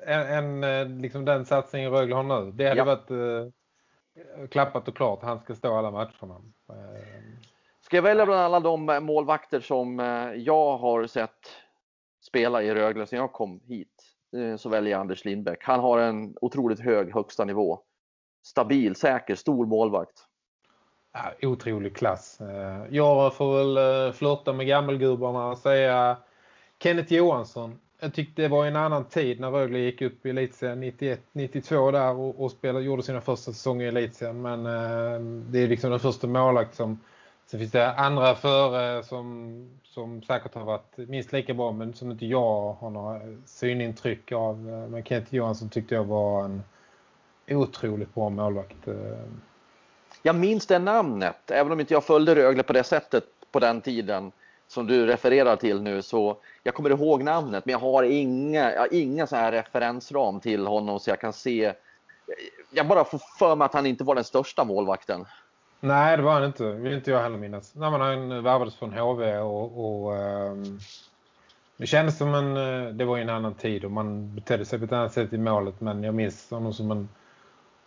Än, än eh, liksom den satsningen Rögle har nu. Det hade
Ja.
varit eh, klappat och klart. Han ska stå alla matcherna. Eh,
Ska jag välja bland alla de eh, målvakter som eh, jag har sett spela i Rögle sedan jag kom hit eh, så väljer jag Anders Lindbäck. Han har en otroligt hög högsta nivå. Stabil, säker, stor målvakt.
Ja, otrolig klass. Jag får väl flirta med gammelgubbarna och säga Kenneth Johansson. Jag tyckte det var en annan tid när Rögle gick upp i elitserien 91-92 där och, och spelade, gjorde sina första säsonger i elitserien. Men eh, det är liksom den första målvakt som Sen finns det andra före som, som säkert har varit minst lika bra men som inte jag har några synintryck av. Eh, men Kent Johansson tyckte jag var en otroligt bra målvakt. Eh.
Jag minns det namnet, även om inte jag följde Rögle på det sättet på den tiden som du refererar till nu. Så jag kommer ihåg namnet, men jag har inga, jag har inga så här referensram till honom så jag kan se. Jag bara får för mig att han inte var den största målvakten.
Nej, det var han inte. Vill inte jag heller minnas. Nej, men han värvades från HV och, och um, det kändes som en, eh, det var en annan tid och man betedde sig på ett annat sätt i målet. Men jag minns honom som en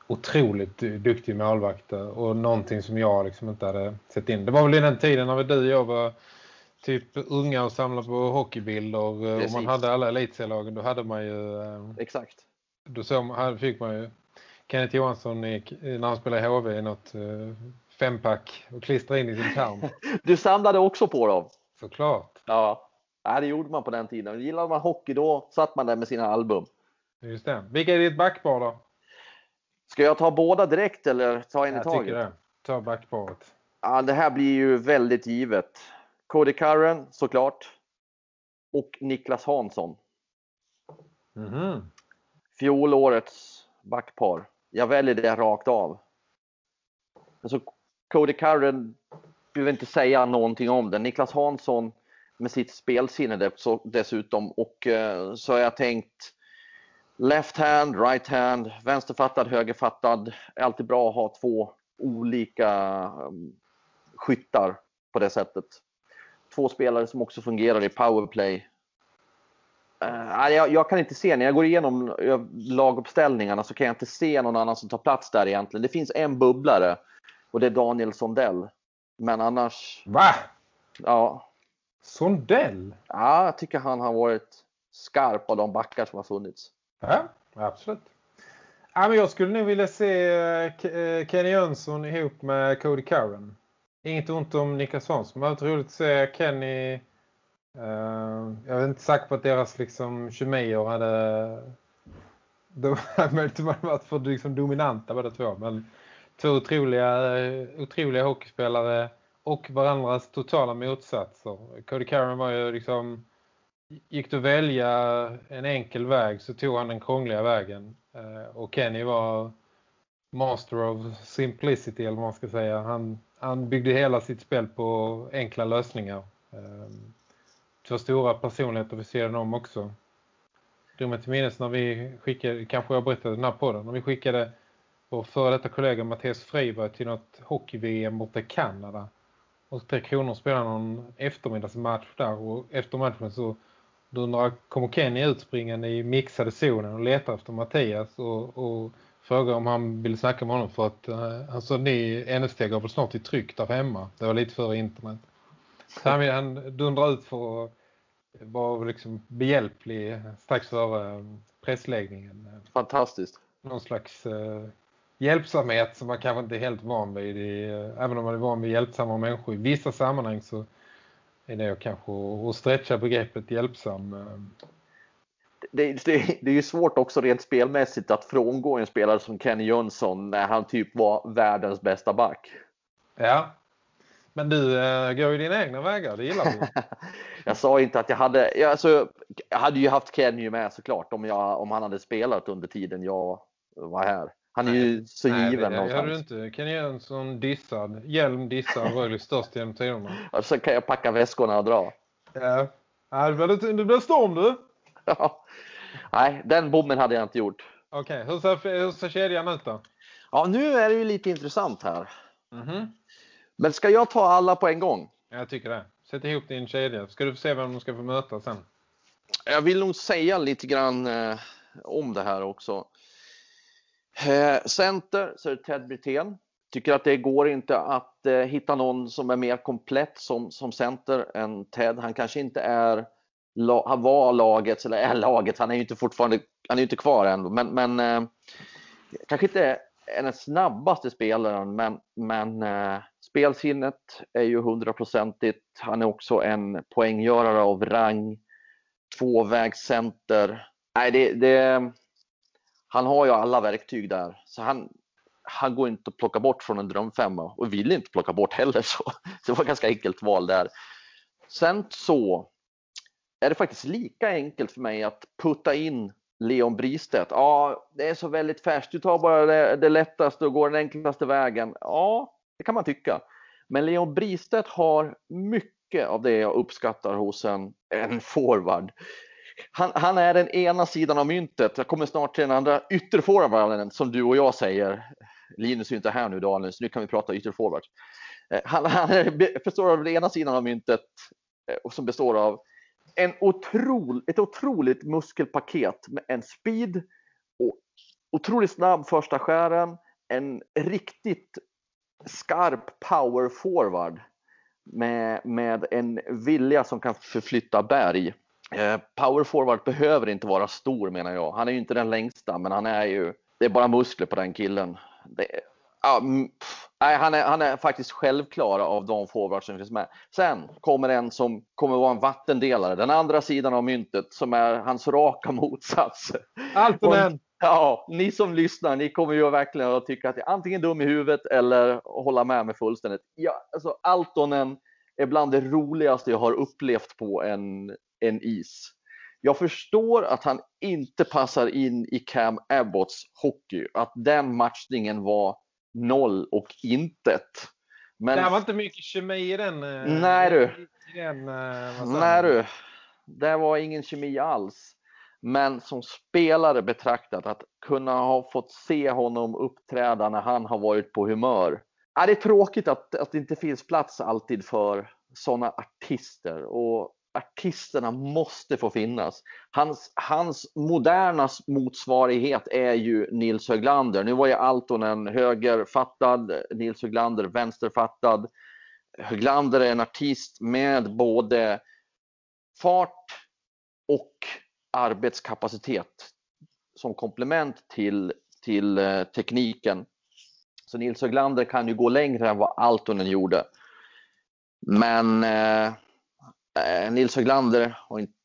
otroligt duktig målvakt och någonting som jag liksom inte hade sett in. Det var väl i den tiden när du och jag var typ unga och samlade på hockeybilder och
Precis.
man hade alla elitserielagen. Då hade man ju, eh,
Exakt.
då såg man, här fick man ju Kenneth Johansson i, när han spelade i HV i något eh, fempack och klistra in i sin tarm.
Du samlade också på dem.
Såklart.
Ja, ja det gjorde man på den tiden. Gillade man hockey då satt man där med sina album.
Just det. Vilka är ditt backpar då?
Ska jag ta båda direkt eller ta en i
Jag
taget?
tycker det. Ta backparet.
Ja, det här blir ju väldigt givet. Cody Curran såklart. Och Niklas Hansson.
Mhm.
Fjolårets backpar. Jag väljer det rakt av. Alltså, Cody Curran behöver inte säga någonting om det. Niklas Hansson med sitt spelsinne dessutom. Och eh, så har jag tänkt left hand, right hand, vänsterfattad, högerfattad. Är alltid bra att ha två olika um, skyttar på det sättet. Två spelare som också fungerar i powerplay. Uh, jag, jag kan inte se, när jag går igenom eh, laguppställningarna så kan jag inte se någon annan som tar plats där egentligen. Det finns en bubblare och det är Daniel Sondell. Men annars,
Va?
ja,
Sondell?
ja, jag tycker han har varit skarp av de backar som har funnits.
Ja, absolut. Ja, men jag skulle nog vilja se eh, Kenny Jönsson ihop med Cody Curran. Inget ont om Niklas Hansson. Det var roligt att se Kenny. eh, jag är inte säker på att deras liksom, kemier hade... De hade varit för liksom, dominanta båda två. Men två otroliga, eh, otroliga hockeyspelare och varandras totala motsatser. Cody Karen var ju liksom gick det att välja en enkel väg så tog han den krångliga vägen. Eh, och Kenny var master of simplicity eller vad man ska säga. Han, han byggde hela sitt spel på enkla lösningar. Ehm, två stora personligheter vid sidan om också. Drog mig till minnes när vi skickade, kanske jag berättade den här podden, när vi skickade vår före detta kollega Mattias Friberg till något hockey-VM borta i Kanada. Och Tre Kronor spelade någon eftermiddagsmatch där och efter matchen så då kommer Kenny utspringande i mixade zonen och letar efter Mattias och, och frågar om han vill snacka med honom för att han sa ni NST går väl snart i tryck där hemma. Det var lite före internet. Så han, han dundrar ut för att vara liksom behjälplig strax före eh, pressläggningen.
Fantastiskt.
Någon slags uh, hjälpsamhet som man kanske inte är helt van vid. I, uh, även om man är van vid hjälpsamma människor. I vissa sammanhang så är det kanske att stretcha begreppet hjälpsam.
Det, det, det är ju svårt också rent spelmässigt att frångå en spelare som Kenny Jönsson när han typ var världens bästa back.
Ja, men du äh, går ju dina egna vägar, det gillar du.
Jag sa inte att jag hade, ja, alltså, jag hade ju haft Kenny med såklart om, jag, om han hade spelat under tiden jag var här. Han är ju så
Nej,
given
det gör du
någonstans.
inte. Kenny Jönsson dissad. Hjälm dissad, Rögles störst genom tiderna.
Så kan jag packa väskorna och dra.
Ja, ja det, blir, det blir storm du.
Nej, den bommen hade jag inte gjort.
Okej, okay. hur, ser, hur ser kedjan ut då?
Ja, nu är det ju lite intressant här.
Mm -hmm.
Men ska jag ta alla på en gång?
Jag tycker det. Sätt ihop din kedja. Ska du få se vem de ska få möta sen?
Jag vill nog säga lite grann eh, om det här också. Eh, center så är det Ted Brithén. Tycker att det går inte att eh, hitta någon som är mer komplett som, som center än Ted. Han kanske inte är han var lagets, eller är laget, han är ju inte fortfarande, han är ju inte kvar än, men, men eh, kanske inte är den snabbaste spelaren, men, men eh, spelsinnet är ju hundraprocentigt. Han är också en poänggörare av rang, tvåvägscenter. Nej, det, det, han har ju alla verktyg där, så han, han går inte att plocka bort från en drömfemma och vill inte plocka bort heller. Så, så det var ett ganska enkelt val där. Sen så är det faktiskt lika enkelt för mig att putta in Leon Bristedt. Ja, det är så väldigt färskt. Du tar bara det, det lättaste och går den enklaste vägen. Ja, det kan man tycka. Men Leon Bristedt har mycket av det jag uppskattar hos en, en forward. Han, han, är den ena sidan av myntet. Jag kommer snart till den andra ytterforwarden som du och jag säger. Linus är inte här nu Daniel, så nu kan vi prata ytterforward. Eh, han, han, är, består av den ena sidan av myntet eh, som består av en otrol, ett otroligt muskelpaket med en speed och otroligt snabb första skären, en riktigt skarp power forward med, med en vilja som kan förflytta berg. Eh, power forward behöver inte vara stor menar jag. Han är ju inte den längsta, men han är ju, det är bara muskler på den killen. Det, ja, mm, Nej, han är, han är faktiskt självklar av de forwards som finns med. Sen kommer en som kommer vara en vattendelare, den andra sidan av myntet som är hans raka motsats.
Altonen!
Ja, ni som lyssnar, ni kommer ju verkligen att tycka att jag är antingen dum i huvudet eller hålla med mig fullständigt. Ja, alltså Altonen är bland det roligaste jag har upplevt på en, en is. Jag förstår att han inte passar in i Cam Abbotts hockey, att den matchningen var noll och intet.
Men... Det var inte mycket kemi i den. Eh,
Nej du.
Den,
eh, Nej du. Det var ingen kemi alls. Men som spelare betraktat, att kunna ha fått se honom uppträda när han har varit på humör. Ja, det är tråkigt att, att det inte finns plats alltid för sådana artister. Och artisterna måste få finnas. Hans, hans moderna motsvarighet är ju Nils Höglander. Nu var ju Altonen högerfattad, Nils Höglander vänsterfattad. Höglander är en artist med både fart och arbetskapacitet som komplement till, till eh, tekniken. Så Nils Höglander kan ju gå längre än vad Altonen gjorde. Men eh, eh, Eh, Nils Höglander,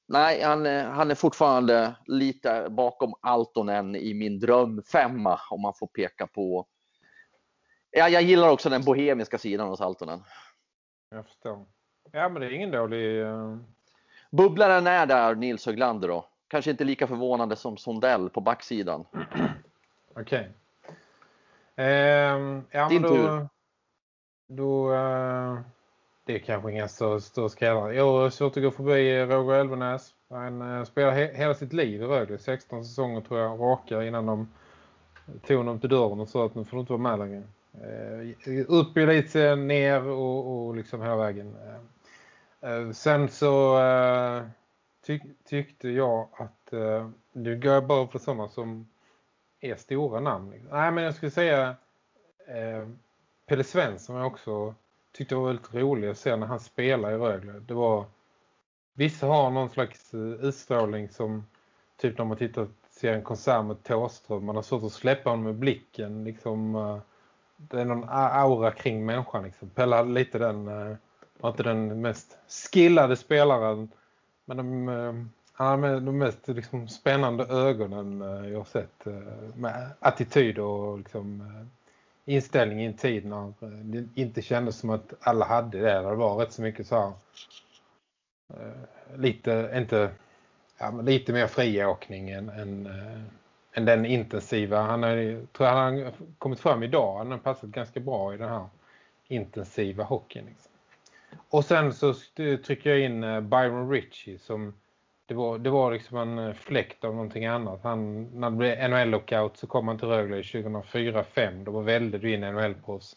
nej, han, han är fortfarande lite bakom Altonen i min drömfemma om man får peka på. Ja, jag gillar också den bohemiska sidan hos Altonen.
Jag förstår. Ja, men det är ingen dålig... Uh...
Bubblaren är där, Nils Höglander då. Kanske inte lika förvånande som Sondell på backsidan.
Okej. Okay. Eh, ja,
Din
då,
tur.
Då, det är kanske inga större, större skrällar. Jag har svårt att gå förbi eh, Roger Elvenäs. Han eh, spelar he hela sitt liv i Rögle. 16 säsonger tror jag raka innan de tog honom till dörren och sa att nu får du inte vara med längre. Uh, upp i lite ner och, och liksom hela vägen. Uh, sen så tyck tyckte jag att uh, nu går jag bara för sådana som är stora namn. Nej men jag skulle säga Pelle Svensson är också tyckte det var väldigt roligt att se när han spelar i Rögle. Det var vissa har någon slags eh, utstrålning som typ när man tittar ser en konsert med Tåström. Man har svårt att släppa honom med blicken. Liksom, eh, det är någon aura kring människan. Liksom. Pelle hade lite den, eh, var inte den mest skillade spelaren. Men de, han hade de mest liksom, spännande ögonen jag har sett. med attityd och liksom, inställning i en tid när eh, det inte kändes som att alla hade det. Det var rätt så mycket så här, eh, lite, inte, ja, lite mer friåkning än, än, äh, än den intensiva. Han är, tror jag han har kommit fram idag. Han har passat ganska bra i den här intensiva hockeyn. Liksom. Och sen så trycker jag in Byron Ritchie som det var, det var liksom en eh, fläkt av någonting annat. Han, när det blev NHL-lockout så kom han till Rögle 2004-2005. Då var väldigt in NHL-proffs.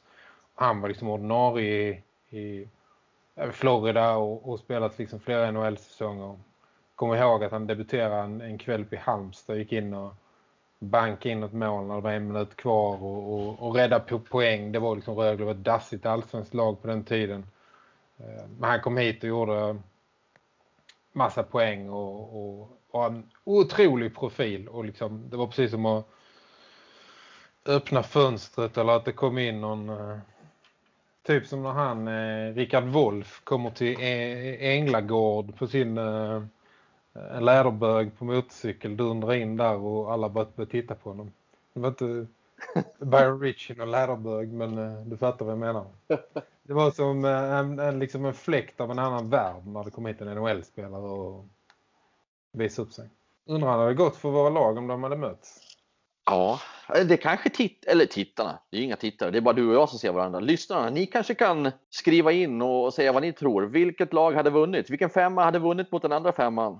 Han var liksom ordinarie i, i eh, Florida och, och spelat liksom flera NHL-säsonger. Kommer ihåg att han debuterade en, en kväll i Halmstad gick in och bankade in ett mål när det var en minut kvar och, och, och rädda på poäng. Det var liksom Rögle var ett dassigt allsvenskt lag på den tiden. Eh, men han kom hit och gjorde massa poäng och, och, och en otrolig profil. Och liksom, det var precis som att öppna fönstret eller att det kom in någon... Eh, typ som när han, eh, Richard Wolff, kommer till Änglagård på sin eh, läderbög på motorcykel, dundrar in där och alla börjar titta på honom. Det var inte Byron Ritchie och läderbög, men eh, du fattar vad jag menar. Det var som eh, en, en, liksom en fläkt av en annan värld när det kom hit en NHL-spelare och visade upp sig. Undrar hade gått för våra lag om de hade mötts.
Ja, det kanske titt eller tittarna, det är inga tittare, det är bara du och jag som ser varandra. Lyssnarna, ni kanske kan skriva in och säga vad ni tror. Vilket lag hade vunnit? Vilken femma hade vunnit mot den andra femman?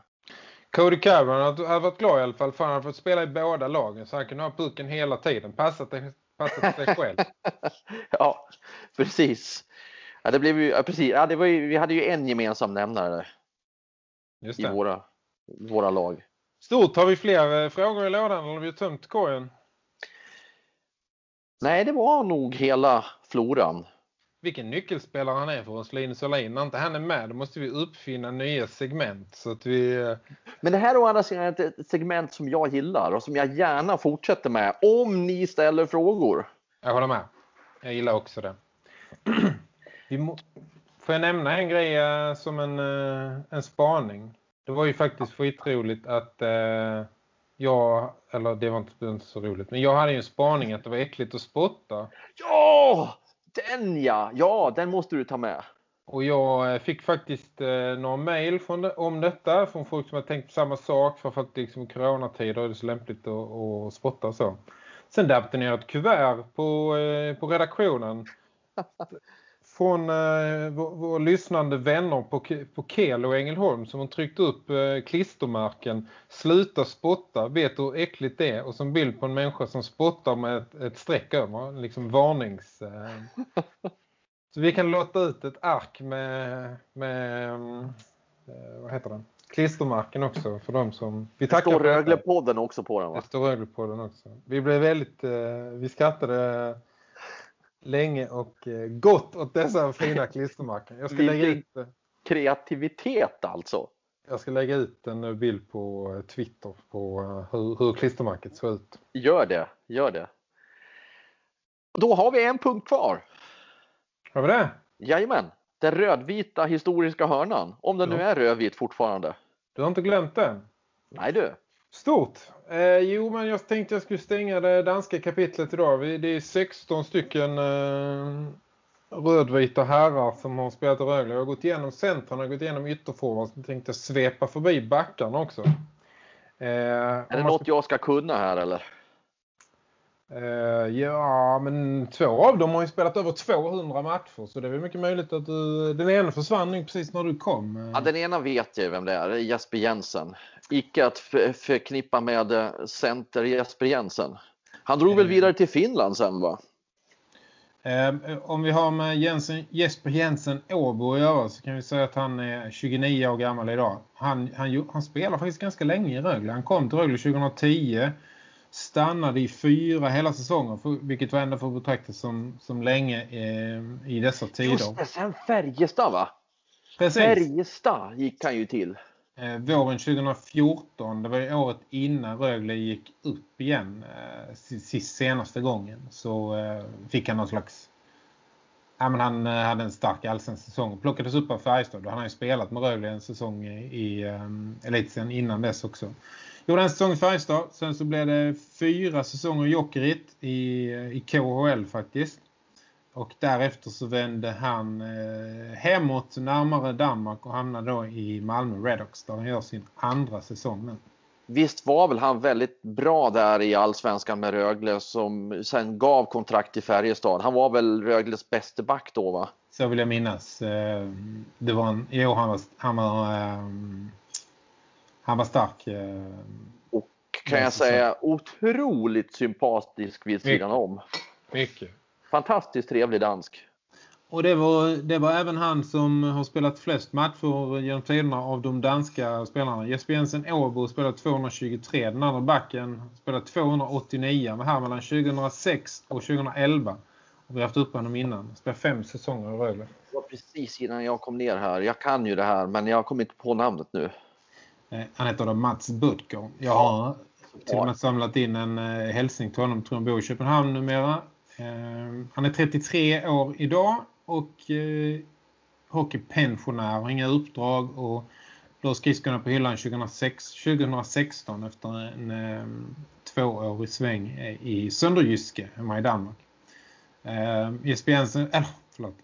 Cody Cameron hade varit glad i alla fall för han hade fått spela i båda lagen så han kunde ha pucken hela tiden. Passat, passat sig själv.
ja, precis. Ja, det blev ju, ja, precis. Ja, det var ju, vi hade ju en gemensam nämnare i våra, våra lag.
Stort. Har vi fler eh, frågor i lådan eller har vi tömt korgen?
Nej, det var nog hela floran
vilken nyckelspelare han är för oss, Linus Olin. När inte han är med, då måste vi uppfinna nya segment. Så att vi... Eh,
Men det här är å andra sidan ett segment som jag gillar och som jag gärna fortsätter med om ni ställer frågor.
Jag håller med. Jag gillar också det. må... Får jag nämna en grej eh, som en, eh, en spaning? Det var ju faktiskt skitroligt att eh, jag, eller det var inte så roligt, men jag hade ju en spaning att det var äckligt att spotta.
Ja! Den ja! Ja, den måste du ta med.
Och jag eh, fick faktiskt eh, några mejl det, om detta från folk som har tänkt på samma sak. För att liksom coronatider är det så lämpligt att, att spotta så. Sen dämpte ner ett kuvert på, eh, på redaktionen. från eh, våra vår lyssnande vänner på, på Kel och Ängelholm som har tryckt upp eh, klistermärken Sluta spotta, vet du hur äckligt det är? Och som bild på en människa som spottar med ett, ett streck över, liksom varnings... Eh. Så vi kan låta ut ett ark med, med eh, vad heter den? Klistermärken också för de som...
Vi tackar det står Röglepodden också på den va?
Det står Röglepodden också. Vi blev väldigt... Eh, vi skrattade länge och eh, gott åt dessa fina klistermärken. Jag ska lägga ut
kreativitet alltså.
Jag ska lägga ut en bild på eh, Twitter på eh, hur, hur klistermärket ser ut.
Gör det, gör det. Då har vi en punkt kvar.
Har vi det?
Jajamän, den rödvita historiska hörnan. Om den ja. nu är rödvit fortfarande.
Du har inte glömt den?
Nej du.
Stort. Eh, jo, men jag tänkte jag skulle stänga det danska kapitlet idag. Det är 16 stycken eh, rödvita herrar som har spelat i Rögle. Jag har gått igenom centren och gått igenom ytterforwards. Jag tänkte svepa förbi backarna också.
Eh, är det något jag ska kunna här eller?
Uh, ja, men två av dem har ju spelat över 200 matcher så det är mycket möjligt att du, den ena försvann ju precis när du kom.
Ja, den ena vet jag vem det är, Jesper Jensen. Icke att förknippa med eh, center Jesper Jensen. Han drog uh, väl vidare till Finland sen va?
Uh, om vi har med Jensen, Jesper Jensen Åbo att göra så kan vi säga att han är 29 år gammal idag. Han, han, han spelar faktiskt ganska länge i Rögle. Han kom till Rögle 2010 stannade i fyra hela säsonger, för, vilket var ändå för betraktas som, som länge eh, i dessa tider. Just
det, sen Färjestad va? Precis. Färjestad gick han ju till.
Eh, våren 2014, det var året innan Rögle gick upp igen eh, sist, senaste gången. Så eh, fick han någon slags... Ja, men han eh, hade en stark allsvensk säsong och plockades upp av Färjestad. Han har ju spelat med Rögle en säsong i, i um, elitsen innan dess också. Gjorde en säsong i Färjestad. Sen så blev det fyra säsonger Jokerit i, i KHL faktiskt. Och därefter så vände han eh, hemåt närmare Danmark och hamnade då i Malmö Redhawks där han gör sin andra säsong nu.
Visst var väl han väldigt bra där i allsvenskan med Rögle som sen gav kontrakt till Färjestad. Han var väl Rögles bäste back då va?
Så vill jag minnas. Eh, det var en, jo, han var, han var, um, han var stark. Uh,
och kan jag säga otroligt sympatisk vid sidan om.
Mycket.
Fantastiskt trevlig dansk.
Och det var, det var även han som har spelat flest matcher genom tiderna av de danska spelarna. Jesper Jensen Åbo spelade 223. Den andra backen spelade 289. Han var här mellan 2006 och 2011. Och vi har haft upp honom innan. Spelade fem säsonger i Rögle.
Det var precis innan jag kom ner här. Jag kan ju det här men jag kommer inte på namnet nu.
Eh, han heter då Mats Budko. Jag har till och med samlat in en eh, hälsning till honom. Tror han bor i Köpenhamn numera. Eh, han är 33 år idag och hockeypensionär och inga uppdrag och då skridskorna på hyllan 2006, 2016 efter en eh, tvåårig sväng i Sönderjyske hemma i Danmark. Eh, Jesper Jensen, eller förlåt,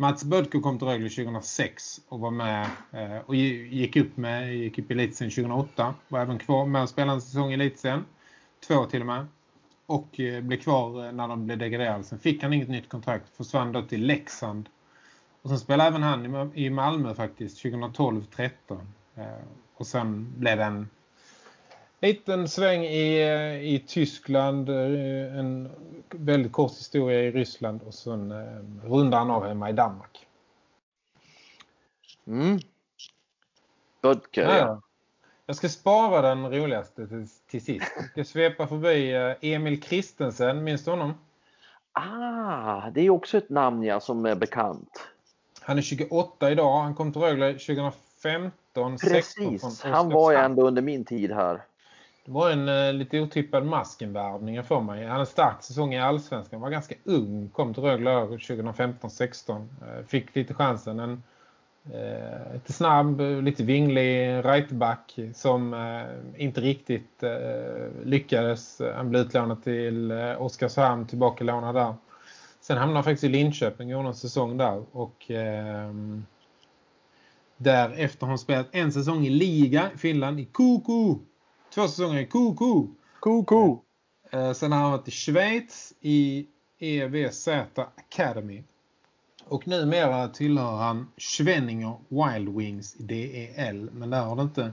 Mats Bödko kom till Rögle 2006 och var med eh, och gick upp med gick upp i elitsen 2008. Var även kvar med och spelade en säsong i elitsen. Två till och med och eh, blev kvar eh, när de blev degraderade. Sen fick han inget nytt kontrakt, försvann då till Leksand. Och sen spelade även han i Malmö faktiskt 2012-13. Eh, och sen blev det en liten sväng i, i Tyskland, en väldigt kort historia i Ryssland och sen rundade han av hemma i Danmark.
Mm. Vodka, ja.
Jag ska spara den roligaste till, till sist. Jag ska svepa förbi eh, Emil Kristensen, minns du honom?
Ah, det är också ett namn ja, som är bekant.
Han är 28 idag, han kom till Rögle 2015.
Precis, han var ju ändå under min tid här.
Det var en uh, lite otippad maskenvärvning för mig. Han hade en stark säsong i Allsvenskan, var ganska ung, kom till Rögle 2015-16. Uh, eh, fick lite chansen, en Eh, lite snabb, lite vinglig rightback som eh, inte riktigt lyckades. Han blev utlånad till eh, Oskarshamn, tillbaka lånad där. Sen hamnade han faktiskt i Linköping, gjorde en säsong där. Och ehm, därefter har han spelat en säsong i liga i Finland i Kuku. Två säsonger i Kuku.
Kuku.
Eh, sen har han varit i Schweiz i EVZ Academy. Och numera tillhör han Schwenninger Wild Wings i DEL. Men där har det inte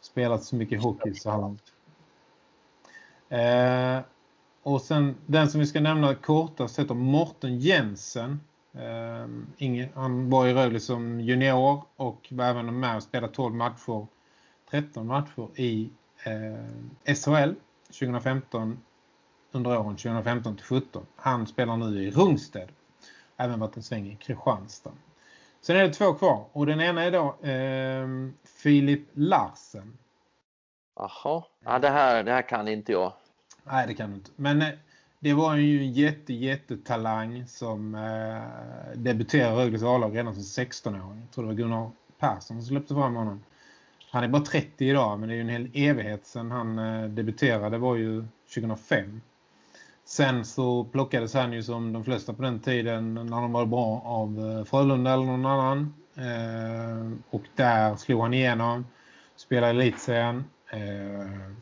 spelat så mycket hockey så här långt. Eh, och sen den som vi ska nämna kortast heter Morten Jensen. Eh, ingen, han var i Rögle som junior och var även med och spelade 12 matcher, 13 matcher i eh, SHL 2015 under åren 2015 till 17. Han spelar nu i Rungsted även varit en sväng i Kristianstad. Sen är det två kvar och den ena är då eh, Filip Larsen.
Jaha, ja, det, här, det här kan inte jag.
Nej, det kan du inte. Men eh, det var ju en jätte, jättetalang som eh, debuterade i Rögles A-lag redan som 16-åring. Jag tror det var Gunnar Persson som släppte fram honom. Han är bara 30 idag men det är ju en hel evighet sedan han eh, debuterade. Det var ju 2005. Sen så plockades han ju som de flesta på den tiden när de var bra av eh, Frölunda eller någon annan. Eh, och där slog han igenom. Spelade elitserien.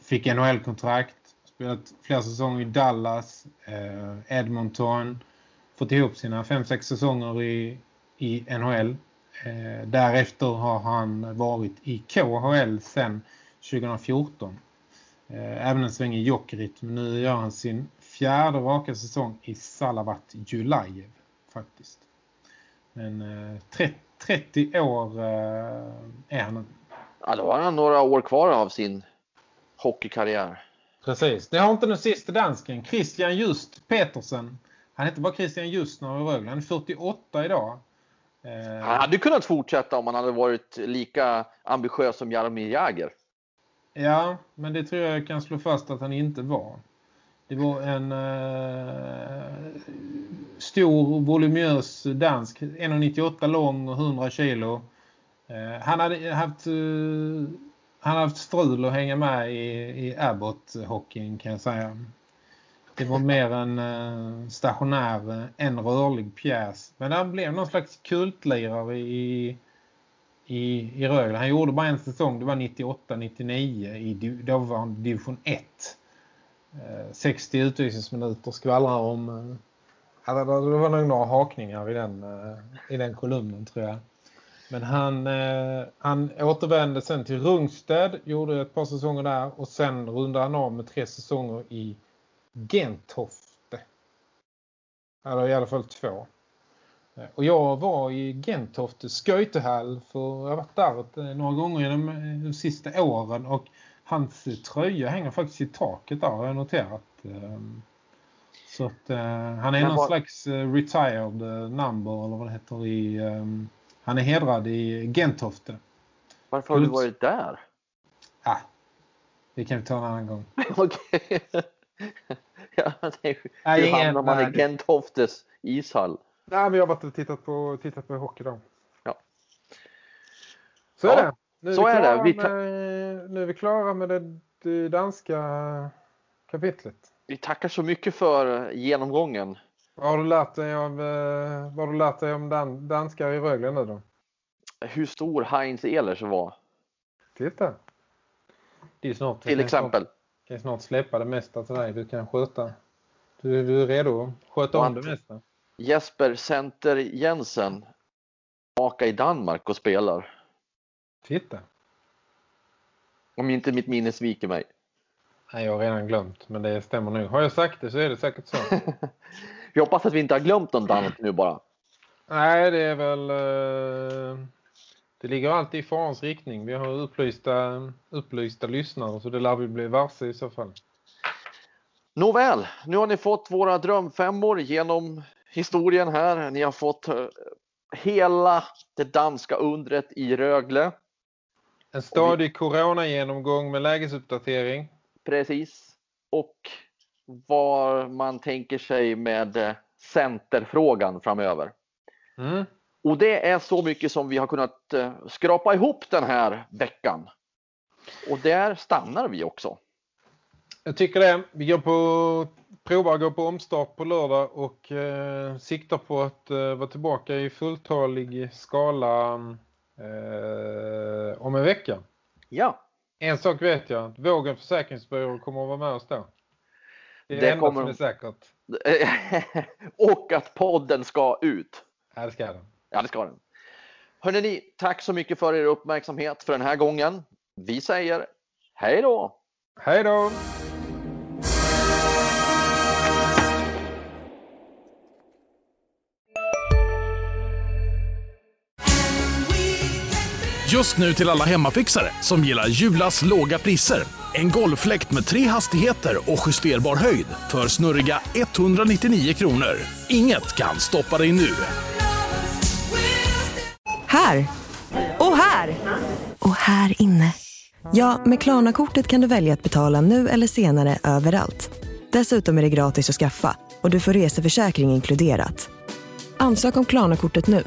Fick NHL-kontrakt. Spelat flera säsonger i Dallas. Edmonton. Fått ihop sina 5-6 säsonger i, i NHL. Eh, därefter har han varit i KHL sedan 2014. Eh, även en sväng i Jokerit. Men nu gör han sin fjärde raka säsong i Salavat Julajev faktiskt. Men eh, 30, 30 år eh, är han.
Ja, då har han några år kvar av sin hockeykarriär.
Precis. Det har inte den sista dansken. Christian Just Petersen. Han heter bara Christian Just när han var Rögle. Han är 48 idag.
Eh... Han hade kunnat fortsätta om han hade varit lika ambitiös som Jaromir Jagr.
Ja, men det tror jag kan slå fast att han inte var. Det var en uh, stor volumös dansk, 1,98 lång och 100 kilo. Uh, han hade haft uh, han haft strul att hänga med i, i Abbott-hockeyn kan jag säga. Det var mer en eh, stationär, eh, en rörlig pjäs. Men han blev någon slags kultlirare i, i, i Rögle. Han gjorde bara en säsong, det var 98-99 i dåvarande division 1. 60 eh, utvisningsminuter skvallrar om det var nog några hakningar i den, i den kolumnen tror jag. Men han, han återvände sen till Rungsted, gjorde ett par säsonger där och sen rundade han av med tre säsonger i Gentofte. Eller i alla fall två. Eh, och jag var i Gentofte sköjtehall för jag har varit där eh, några gånger de, de sista åren och hans tröja hänger faktiskt i taket där har jag noterat. Ehm, så att uh, han är Men någon var... slags retired number eller vad det heter i um, han är hedrad i Gentofte.
Varför har du varit där?
Ah, det kan vi ta en annan gång.
Okej. ja, hur hamnar man i Gentoftes ishall?
Nej, men jag har varit och tittat på, tittat på hockey då.
Ja.
Så är det. Nu
så är, det. Vi
med, nu är vi klara med det, det danska kapitlet.
Vi tackar så mycket för genomgången.
Vad har du lärt dig, av, eh, vad har du lärt dig om dan danskar i Rögle nu då?
Hur stor Heinz Ehlers var.
Titta. Det är snart,
Till exempel.
Snart, kan snart släppa det mesta till dig. Du kan sköta. Du, du är redo sköta om det mesta.
Jesper Center Jensen tillbaka i Danmark och spelar.
Titta.
Om inte mitt minne sviker mig.
Nej, jag har redan glömt, men det stämmer nu. Har jag sagt det så är det säkert så.
vi hoppas att vi inte har glömt något annat nu bara.
Nej, det är väl... Uh, det ligger alltid i farans riktning. Vi har upplysta, upplysta lyssnare så det lär vi bli varse i så fall.
Nåväl, nu har ni fått våra drömfemmor genom historien här. Ni har fått uh, hela det danska undret i Rögle.
En stadig vi... coronagenomgång med lägesuppdatering.
Precis. Och vad man tänker sig med eh, centerfrågan framöver.
Mm.
Och det är så mycket som vi har kunnat eh, skrapa ihop den här veckan. Och där stannar vi också.
Jag tycker det. Vi går på, provar gå på omstart på lördag och eh, siktar på att eh, vara tillbaka i fulltalig skala eh, om en vecka.
Ja.
En sak vet jag, Vågen försäkringsbyrå kommer att vara med oss då. Det är det kommer... som är säkert.
och att podden ska ut.
Ja, det ska den.
Ja, det ska den. Hörrni, tack så mycket för er uppmärksamhet för den här gången. Vi säger hej då!
Hej då!
Just nu till alla hemmafixare som gillar Julas låga priser. En golffläkt med tre hastigheter och justerbar höjd för snurriga 199 kronor. Inget kan stoppa dig nu.
Här! Och här! Och här inne. Ja, med Klarna-kortet kan du välja att betala nu eller senare överallt. Dessutom är det gratis att skaffa och du får reseförsäkring inkluderat. Ansök om Klarna-kortet nu.